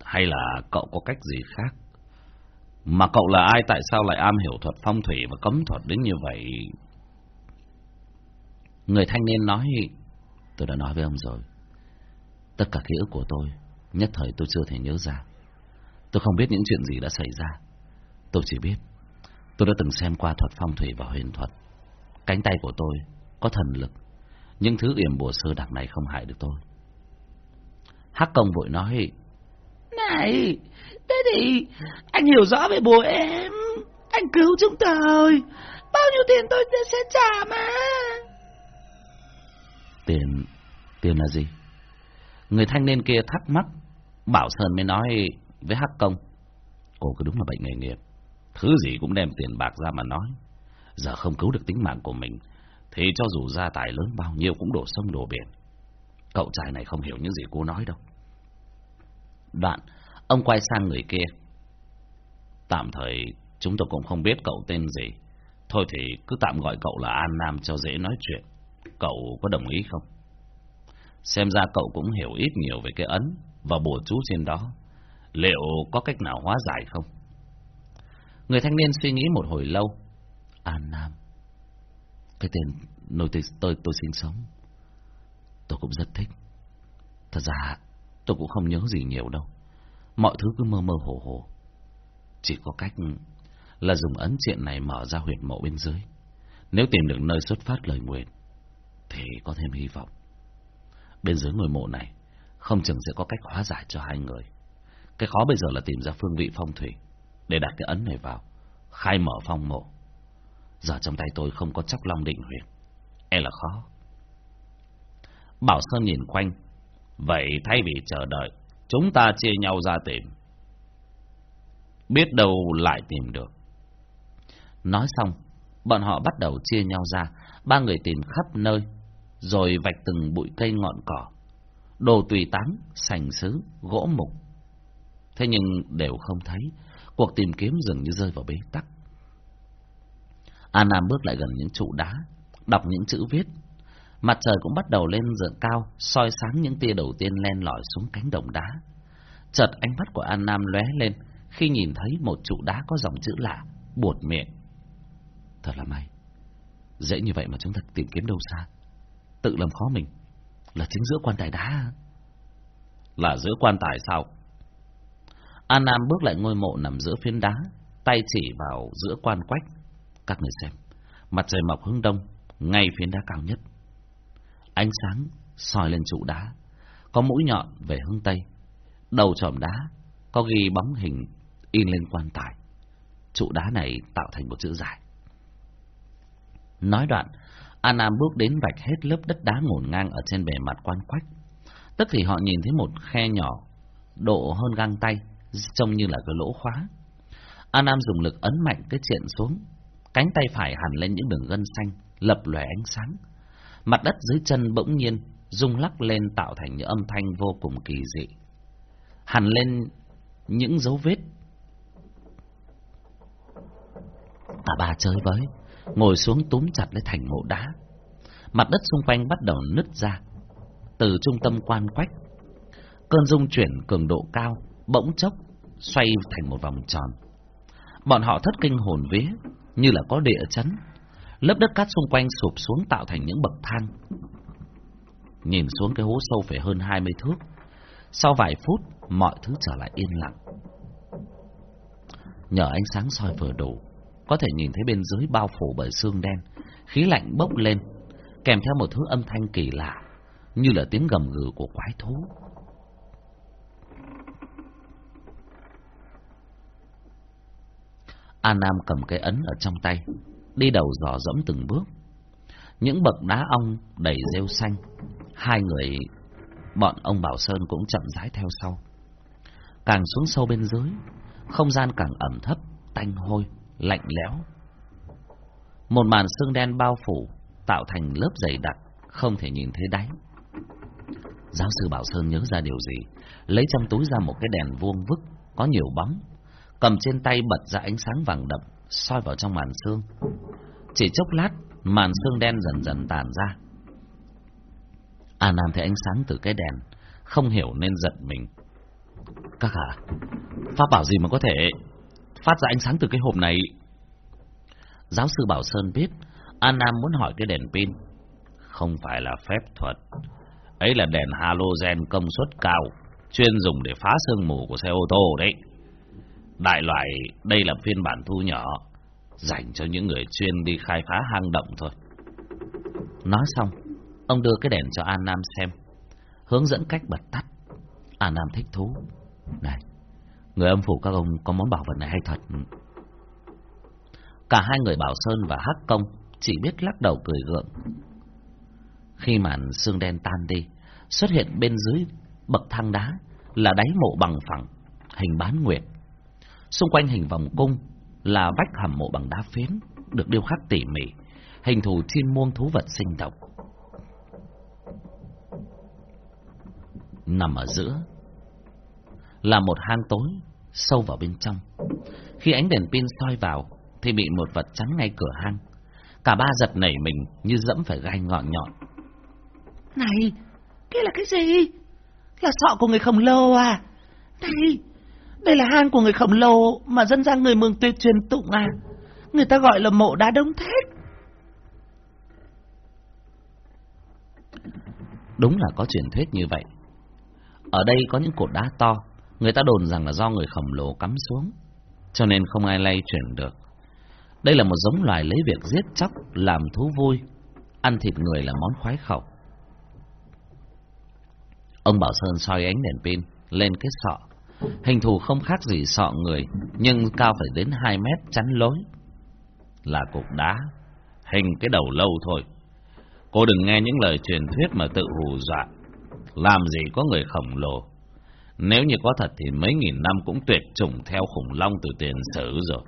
Hay là cậu có cách gì khác? Mà cậu là ai tại sao lại am hiểu thuật phong thủy và cấm thuật đến như vậy? Người thanh niên nói, tôi đã nói với ông rồi. Tất cả ký ức của tôi, nhất thời tôi chưa thể nhớ ra. Tôi không biết những chuyện gì đã xảy ra. Tôi chỉ biết, tôi đã từng xem qua thuật phong thủy và huyền thuật. Cánh tay của tôi có thần lực. Những thứ yểm bùa sơ đặc này không hại được tôi. Hắc công vội nói, Này, thế thì anh hiểu rõ về bùa em. Anh cứu chúng tôi. Bao nhiêu tiền tôi sẽ trả mà. Tiền, tiền là gì? Người thanh niên kia thắc mắc, Bảo Sơn mới nói với Hắc Công, cô cứ đúng là bệnh nghề nghiệp, thứ gì cũng đem tiền bạc ra mà nói. Giờ không cứu được tính mạng của mình, thì cho dù gia tài lớn bao nhiêu cũng đổ sông đổ biển. Cậu trai này không hiểu những gì cô nói đâu. Đoạn, ông quay sang người kia. Tạm thời, chúng tôi cũng không biết cậu tên gì. Thôi thì cứ tạm gọi cậu là An Nam cho dễ nói chuyện. Cậu có đồng ý không? Xem ra cậu cũng hiểu ít nhiều về cái ấn và bùa chú trên đó. Liệu có cách nào hóa giải không? Người thanh niên suy nghĩ một hồi lâu. An Nam. Cái tên nơi tôi, tôi, tôi sinh sống. Tôi cũng rất thích. Thật ra tôi cũng không nhớ gì nhiều đâu. Mọi thứ cứ mơ mơ hồ hồ. Chỉ có cách là dùng ấn triện này mở ra huyệt mộ bên dưới. Nếu tìm được nơi xuất phát lời nguyện, thì có thêm hy vọng. Bên dưới ngôi mộ này, không chừng sẽ có cách hóa giải cho hai người. Cái khó bây giờ là tìm ra phương vị phong thủy, để đặt cái ấn này vào, khai mở phong mộ. Giờ trong tay tôi không có chóc long định huyệt, e là khó. Bảo Sơn nhìn quanh, vậy thay vì chờ đợi, chúng ta chia nhau ra tìm. Biết đâu lại tìm được. Nói xong, bọn họ bắt đầu chia nhau ra, ba người tìm khắp nơi, rồi vạch từng bụi cây ngọn cỏ, đồ tùy táng, sành sứ, gỗ mục. Thế nhưng đều không thấy, cuộc tìm kiếm dường như rơi vào bế tắc. An Nam bước lại gần những trụ đá, đọc những chữ viết. Mặt trời cũng bắt đầu lên dựng cao, soi sáng những tia đầu tiên len lỏi xuống cánh đồng đá. Chợt ánh mắt của An Nam lóe lên khi nhìn thấy một trụ đá có dòng chữ lạ, buột miệng. Thật là may. Dễ như vậy mà chúng ta tìm kiếm đâu xa tự làm khó mình là chính giữa quan tài đá là giữa quan tài sao an nam bước lại ngôi mộ nằm giữa phiến đá tay chỉ vào giữa quan quách. Các người xem mặt trời mọc hướng đông ngay phiến đá cao nhất. Ánh sáng soi lên trụ đá có mũi nhọn về hướng tây. Đầu tròm đá có ghi bóng hình in lên quan tài. Trụ đá này tạo thành một chữ dài. Nói đoạn An Nam bước đến vạch hết lớp đất đá ngổn ngang ở trên bề mặt quan quách. Tức thì họ nhìn thấy một khe nhỏ, độ hơn găng tay, trông như là cái lỗ khóa. A Nam dùng lực ấn mạnh cái chuyện xuống, cánh tay phải hẳn lên những đường gân xanh, lập lòe ánh sáng. Mặt đất dưới chân bỗng nhiên rung lắc lên tạo thành những âm thanh vô cùng kỳ dị. Hẳn lên những dấu vết. Cả bà chơi với, ngồi xuống túm chặt lấy thành mộ đá. Mặt đất xung quanh bắt đầu nứt ra. Từ trung tâm quan quách, cơn rung chuyển cường độ cao, bỗng chốc, xoay thành một vòng tròn. Bọn họ thất kinh hồn vía, như là có địa chấn. Lớp đất cát xung quanh sụp xuống tạo thành những bậc thang. Nhìn xuống cái hố sâu phải hơn 20 thước. Sau vài phút, mọi thứ trở lại yên lặng. Nhờ ánh sáng soi vừa đủ, có thể nhìn thấy bên dưới bao phủ bởi xương đen, khí lạnh bốc lên, kèm theo một thứ âm thanh kỳ lạ, như là tiếng gầm gừ của quái thú. A Nam cầm cái ấn ở trong tay, đi đầu dò dẫm từng bước. Những bậc đá ong đầy rêu xanh, hai người bọn ông Bảo Sơn cũng chậm rãi theo sau. Càng xuống sâu bên dưới, không gian càng ẩm thấp, tanh hôi, lạnh lẽo. Một màn sương đen bao phủ, tạo thành lớp dày đặc, không thể nhìn thấy đáy. Giáo sư Bảo Sơn nhớ ra điều gì, lấy trong túi ra một cái đèn vuông vức, có nhiều bóng, cầm trên tay bật ra ánh sáng vàng đậm, soi vào trong màn xương. Chỉ chốc lát, màn xương đen dần dần tàn ra. A Nam thấy ánh sáng từ cái đèn, không hiểu nên giận mình. Các hạ, pháp bảo gì mà có thể phát ra ánh sáng từ cái hộp này? Giáo sư Bảo Sơn biết, A Nam muốn hỏi cái đèn pin. Không phải là phép thuật, ấy là đèn halogen công suất cao, chuyên dùng để phá sương mù của xe ô tô đấy. Đại loại đây là phiên bản thu nhỏ, dành cho những người chuyên đi khai phá hang động thôi. Nói xong, ông đưa cái đèn cho An Nam xem, hướng dẫn cách bật tắt. An Nam thích thú. Này, người âm phủ các ông có món bảo vật này hay thật? Cả hai người Bảo Sơn và Hắc Công chỉ biết lắc đầu cười gượng. Khi màn xương đen tan đi, xuất hiện bên dưới bậc thang đá là đáy mộ bằng phẳng, hình bán nguyệt. Xung quanh hình vòng cung là vách hầm mộ bằng đá phiến, được điêu khắc tỉ mỉ, hình thù chim muông thú vật sinh động. Nằm ở giữa là một hang tối sâu vào bên trong. Khi ánh đèn pin soi vào thì bị một vật chắn ngay cửa hang. Cả ba giật nảy mình như dẫm phải gai ngọn nhọn. Này, kia là cái gì? Là sọ của người khổng lồ à? Này, đây là hang của người khổng lồ mà dân gian người mường tuyệt truyền tụng à? Người ta gọi là mộ đá đông thét Đúng là có truyền thuyết như vậy. Ở đây có những cột đá to, người ta đồn rằng là do người khổng lồ cắm xuống, cho nên không ai lay chuyển được. Đây là một giống loài lấy việc giết chóc làm thú vui, ăn thịt người là món khoái khẩu. Ông Bảo Sơn soi ánh đèn pin lên cái sọ, hình thù không khác gì sọ người, nhưng cao phải đến 2 mét chắn lối. Là cục đá, hình cái đầu lâu thôi. Cô đừng nghe những lời truyền thuyết mà tự hù dọa. Làm gì có người khổng lồ. Nếu như có thật thì mấy nghìn năm cũng tuyệt chủng theo khủng long từ tiền sử rồi.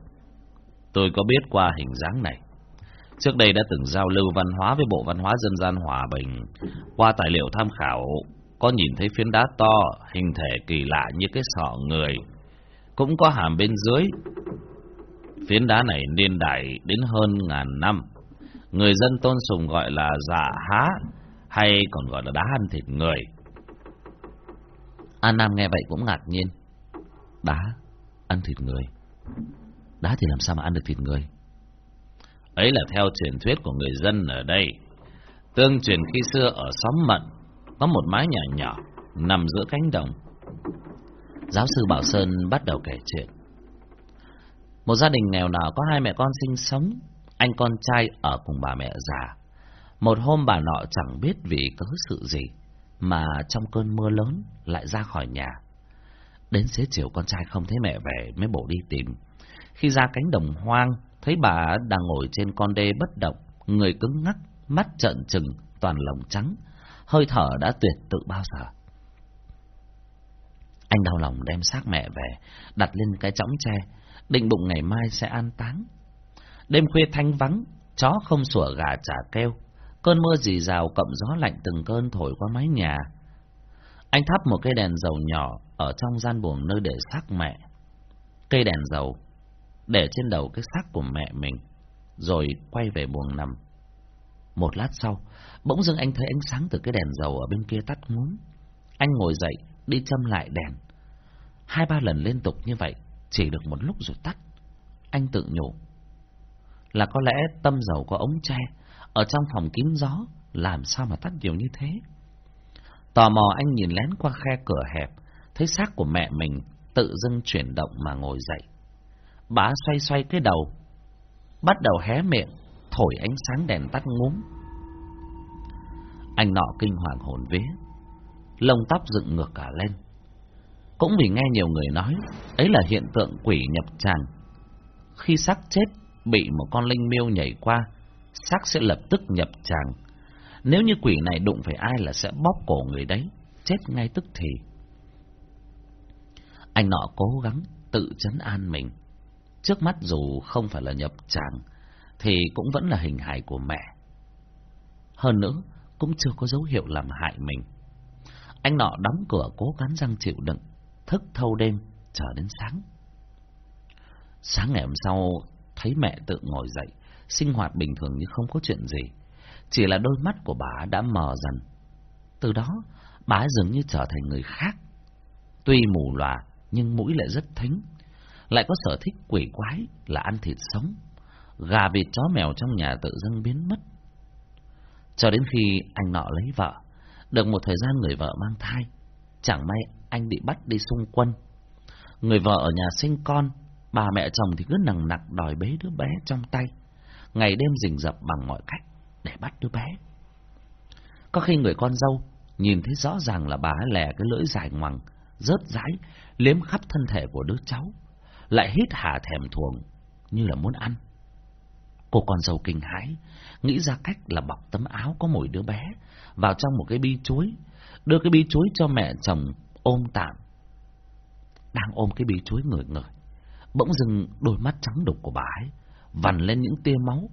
Tôi có biết qua hình dáng này. Trước đây đã từng giao lưu văn hóa với Bộ Văn hóa Dân gian Hòa Bình. Qua tài liệu tham khảo, có nhìn thấy phiến đá to, hình thể kỳ lạ như cái sọ người. Cũng có hàm bên dưới. Phiến đá này niên đại đến hơn ngàn năm. Người dân tôn sùng gọi là dạ há, hay còn gọi là đá ăn thịt người. An Nam nghe vậy cũng ngạc nhiên. Đá ăn thịt người. Đá thì làm sao mà ăn được thịt người? Ấy là theo truyền thuyết của người dân ở đây. Tương truyền khi xưa ở xóm Mận, có một mái nhà nhỏ nằm giữa cánh đồng. Giáo sư Bảo Sơn bắt đầu kể chuyện. Một gia đình nghèo nào có hai mẹ con sinh sống, anh con trai ở cùng bà mẹ già. Một hôm bà nọ chẳng biết vì cớ sự gì, mà trong cơn mưa lớn lại ra khỏi nhà. Đến xế chiều con trai không thấy mẹ về mới bổ đi tìm. Khi ra cánh đồng hoang, thấy bà đang ngồi trên con đê bất động, người cứng ngắc, mắt trợn trừng, toàn lồng trắng, hơi thở đã tuyệt tự bao giờ. Anh đau lòng đem xác mẹ về, đặt lên cái chõng tre, định bụng ngày mai sẽ an táng. Đêm khuya thanh vắng, chó không sủa gà chả kêu, cơn mưa rì rào cộng gió lạnh từng cơn thổi qua mái nhà. Anh thắp một cây đèn dầu nhỏ ở trong gian buồng nơi để xác mẹ. Cây đèn dầu để trên đầu cái xác của mẹ mình, rồi quay về buồng nằm. Một lát sau, bỗng dưng anh thấy ánh sáng từ cái đèn dầu ở bên kia tắt ngúm. Anh ngồi dậy, đi châm lại đèn. Hai ba lần liên tục như vậy, chỉ được một lúc rồi tắt. Anh tự nhủ. Là có lẽ tâm dầu có ống tre, ở trong phòng kín gió, làm sao mà tắt nhiều như thế? Tò mò anh nhìn lén qua khe cửa hẹp, thấy xác của mẹ mình tự dưng chuyển động mà ngồi dậy. Bá xoay xoay cái đầu, bắt đầu hé miệng, thổi ánh sáng đèn tắt ngúm. Anh nọ kinh hoàng hồn vía, lông tóc dựng ngược cả lên. Cũng vì nghe nhiều người nói, ấy là hiện tượng quỷ nhập tràng. Khi xác chết bị một con linh miêu nhảy qua, xác sẽ lập tức nhập tràng. Nếu như quỷ này đụng phải ai là sẽ bóp cổ người đấy, chết ngay tức thì. Anh nọ cố gắng tự chấn an mình. Trước mắt dù không phải là nhập tràng, thì cũng vẫn là hình hài của mẹ. Hơn nữa, cũng chưa có dấu hiệu làm hại mình. Anh nọ đóng cửa cố gắng răng chịu đựng, thức thâu đêm, chờ đến sáng. Sáng ngày hôm sau, thấy mẹ tự ngồi dậy, sinh hoạt bình thường như không có chuyện gì. Chỉ là đôi mắt của bà đã mờ dần. Từ đó, bà dường như trở thành người khác. Tuy mù lòa, nhưng mũi lại rất thính. Lại có sở thích quỷ quái là ăn thịt sống. Gà vịt chó mèo trong nhà tự dưng biến mất. Cho đến khi anh nọ lấy vợ, được một thời gian người vợ mang thai, chẳng may anh bị bắt đi xung quân. Người vợ ở nhà sinh con, bà mẹ chồng thì cứ nằng nặc đòi bế đứa bé trong tay, ngày đêm rình rập bằng mọi cách để bắt đứa bé. Có khi người con dâu nhìn thấy rõ ràng là bà lè cái lưỡi dài ngoằng, rớt rãi, liếm khắp thân thể của đứa cháu, lại hít hà thèm thuồng như là muốn ăn. Cô còn giàu kinh hãi, nghĩ ra cách là bọc tấm áo có mùi đứa bé vào trong một cái bi chuối, đưa cái bi chuối cho mẹ chồng ôm tạm. Đang ôm cái bi chuối người người, bỗng dưng đôi mắt trắng đục của bà ấy vằn lên những tia máu,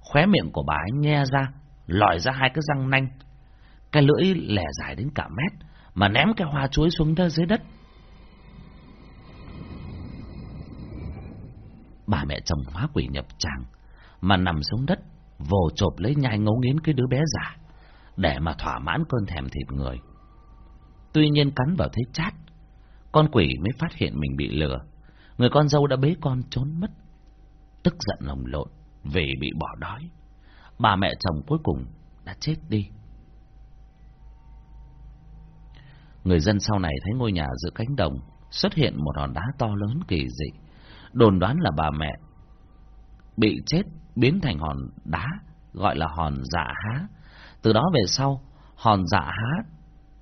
khóe miệng của bà ấy nhe ra, lòi ra hai cái răng nanh, cái lưỡi lẻ dài đến cả mét, mà ném cái hoa chuối xuống dưới đất. Bà mẹ chồng hóa quỷ nhập tràng, mà nằm xuống đất, vồ chộp lấy nhai ngấu nghiến cái đứa bé giả, để mà thỏa mãn cơn thèm thịt người. Tuy nhiên cắn vào thấy chát, con quỷ mới phát hiện mình bị lừa. Người con dâu đã bế con trốn mất. Tức giận lồng lộn vì bị bỏ đói. Bà mẹ chồng cuối cùng đã chết đi. Người dân sau này thấy ngôi nhà giữa cánh đồng xuất hiện một hòn đá to lớn kỳ dị. Đồn đoán là bà mẹ bị chết biến thành hòn đá gọi là hòn dạ há. Từ đó về sau, hòn dạ há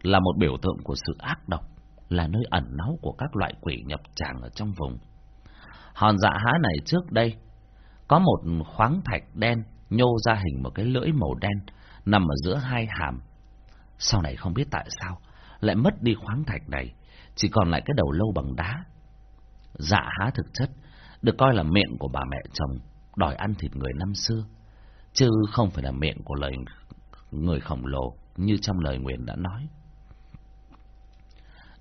là một biểu tượng của sự ác độc, là nơi ẩn náu của các loại quỷ nhập tràng ở trong vùng. Hòn dạ há này trước đây có một khoáng thạch đen nhô ra hình một cái lưỡi màu đen nằm ở giữa hai hàm. Sau này không biết tại sao lại mất đi khoáng thạch này, chỉ còn lại cái đầu lâu bằng đá. Dạ há thực chất được coi là miệng của bà mẹ chồng đòi ăn thịt người năm xưa, chứ không phải là miệng của lời người khổng lồ như trong lời nguyện đã nói.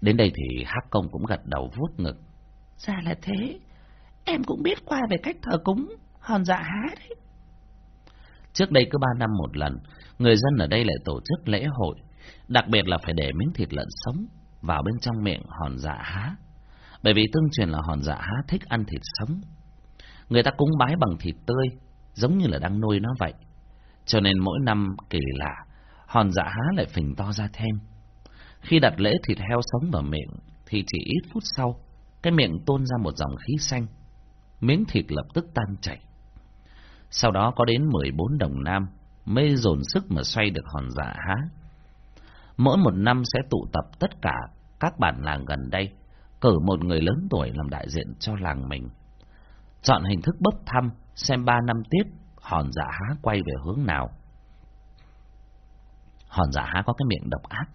Đến đây thì Hắc Công cũng gật đầu vuốt ngực. Ra là thế, em cũng biết qua về cách thờ cúng hòn dạ há đấy. Trước đây cứ ba năm một lần, người dân ở đây lại tổ chức lễ hội, đặc biệt là phải để miếng thịt lợn sống vào bên trong miệng hòn dạ há. Bởi vì tương truyền là hòn dạ há thích ăn thịt sống. Người ta cúng bái bằng thịt tươi, giống như là đang nuôi nó vậy. Cho nên mỗi năm kỳ lạ, hòn dạ há lại phình to ra thêm. Khi đặt lễ thịt heo sống vào miệng, thì chỉ ít phút sau, cái miệng tôn ra một dòng khí xanh. Miếng thịt lập tức tan chảy. Sau đó có đến 14 đồng nam, mê dồn sức mà xoay được hòn dạ há. Mỗi một năm sẽ tụ tập tất cả các bản làng gần đây, cử một người lớn tuổi làm đại diện cho làng mình. Chọn hình thức bốc thăm, xem ba năm tiếp hòn dạ há quay về hướng nào. Hòn dạ há có cái miệng độc ác,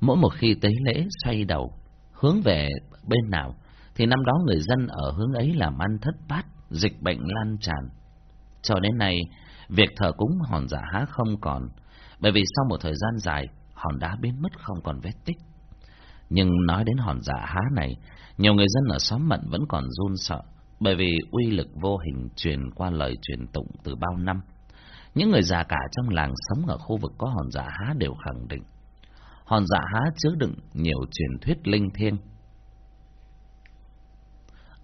mỗi một khi tế lễ xoay đầu, hướng về bên nào, thì năm đó người dân ở hướng ấy làm ăn thất bát, dịch bệnh lan tràn. Cho đến nay, việc thờ cúng hòn dạ há không còn, bởi vì sau một thời gian dài, hòn đá biến mất không còn vết tích. Nhưng nói đến hòn dạ há này, nhiều người dân ở xóm Mận vẫn còn run sợ, bởi vì uy lực vô hình truyền qua lời truyền tụng từ bao năm. Những người già cả trong làng sống ở khu vực có hòn dạ há đều khẳng định. Hòn dạ há chứa đựng nhiều truyền thuyết linh thiêng.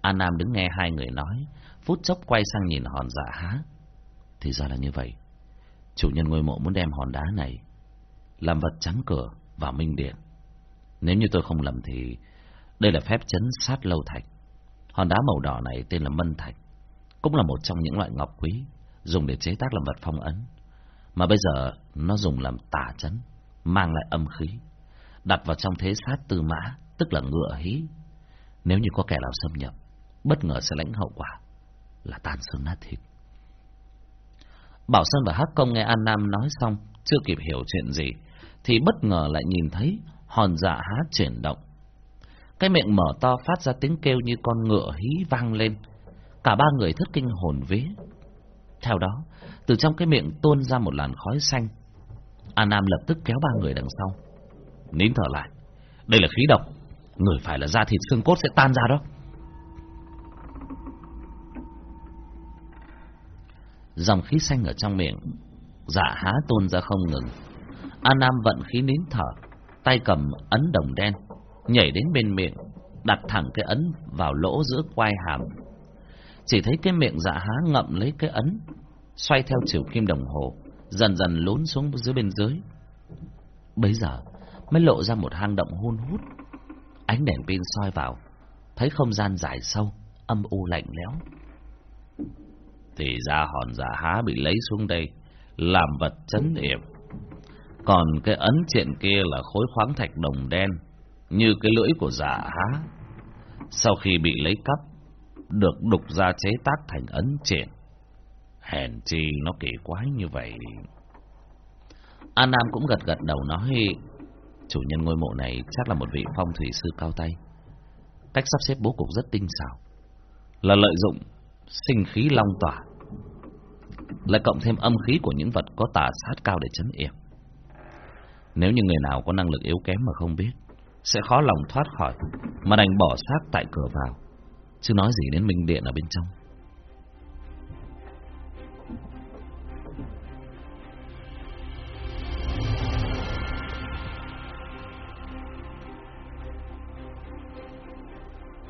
An Nam đứng nghe hai người nói, phút chốc quay sang nhìn hòn dạ há. Thì ra là như vậy. Chủ nhân ngôi mộ muốn đem hòn đá này làm vật chắn cửa vào minh điện. Nếu như tôi không lầm thì đây là phép chấn sát lâu thạch. Hòn đá màu đỏ này tên là mân thạch, cũng là một trong những loại ngọc quý dùng để chế tác làm vật phong ấn. Mà bây giờ nó dùng làm tà chấn, mang lại âm khí, đặt vào trong thế sát tư mã, tức là ngựa hí. Nếu như có kẻ nào xâm nhập, bất ngờ sẽ lãnh hậu quả là tan xương nát thịt. Bảo Sơn và Hắc Công nghe An Nam nói xong, chưa kịp hiểu chuyện gì, thì bất ngờ lại nhìn thấy hòn dạ há chuyển động. Cái miệng mở to phát ra tiếng kêu như con ngựa hí vang lên. Cả ba người thất kinh hồn vía. Theo đó, từ trong cái miệng tuôn ra một làn khói xanh. An Nam lập tức kéo ba người đằng sau. Nín thở lại. Đây là khí độc. Người phải là da thịt xương cốt sẽ tan ra đó. Dòng khí xanh ở trong miệng, dạ há tuôn ra không ngừng. An Nam vận khí nín thở, tay cầm ấn đồng đen, nhảy đến bên miệng, đặt thẳng cái ấn vào lỗ giữa quai hàm. Chỉ thấy cái miệng dạ há ngậm lấy cái ấn, xoay theo chiều kim đồng hồ, dần dần lún xuống dưới bên dưới. Bây giờ mới lộ ra một hang động hun hút. Ánh đèn pin soi vào, thấy không gian dài sâu, âm u lạnh lẽo. Thì ra hòn dạ há bị lấy xuống đây, làm vật chấn yểm. Còn cái ấn triện kia là khối khoáng thạch đồng đen, như cái lưỡi của giả, há. Sau khi bị lấy cắp, được đục ra chế tác thành ấn triển. Hèn chi nó kỳ quái như vậy. An Nam cũng gật gật đầu nói, chủ nhân ngôi mộ này chắc là một vị phong thủy sư cao tay. Cách sắp xếp bố cục rất tinh xảo, là lợi dụng sinh khí long tỏa, lại cộng thêm âm khí của những vật có tà sát cao để chấn yểm. Nếu như người nào có năng lực yếu kém mà không biết, sẽ khó lòng thoát khỏi, mà đành bỏ xác tại cửa vào, chứ nói gì đến minh điện ở bên trong.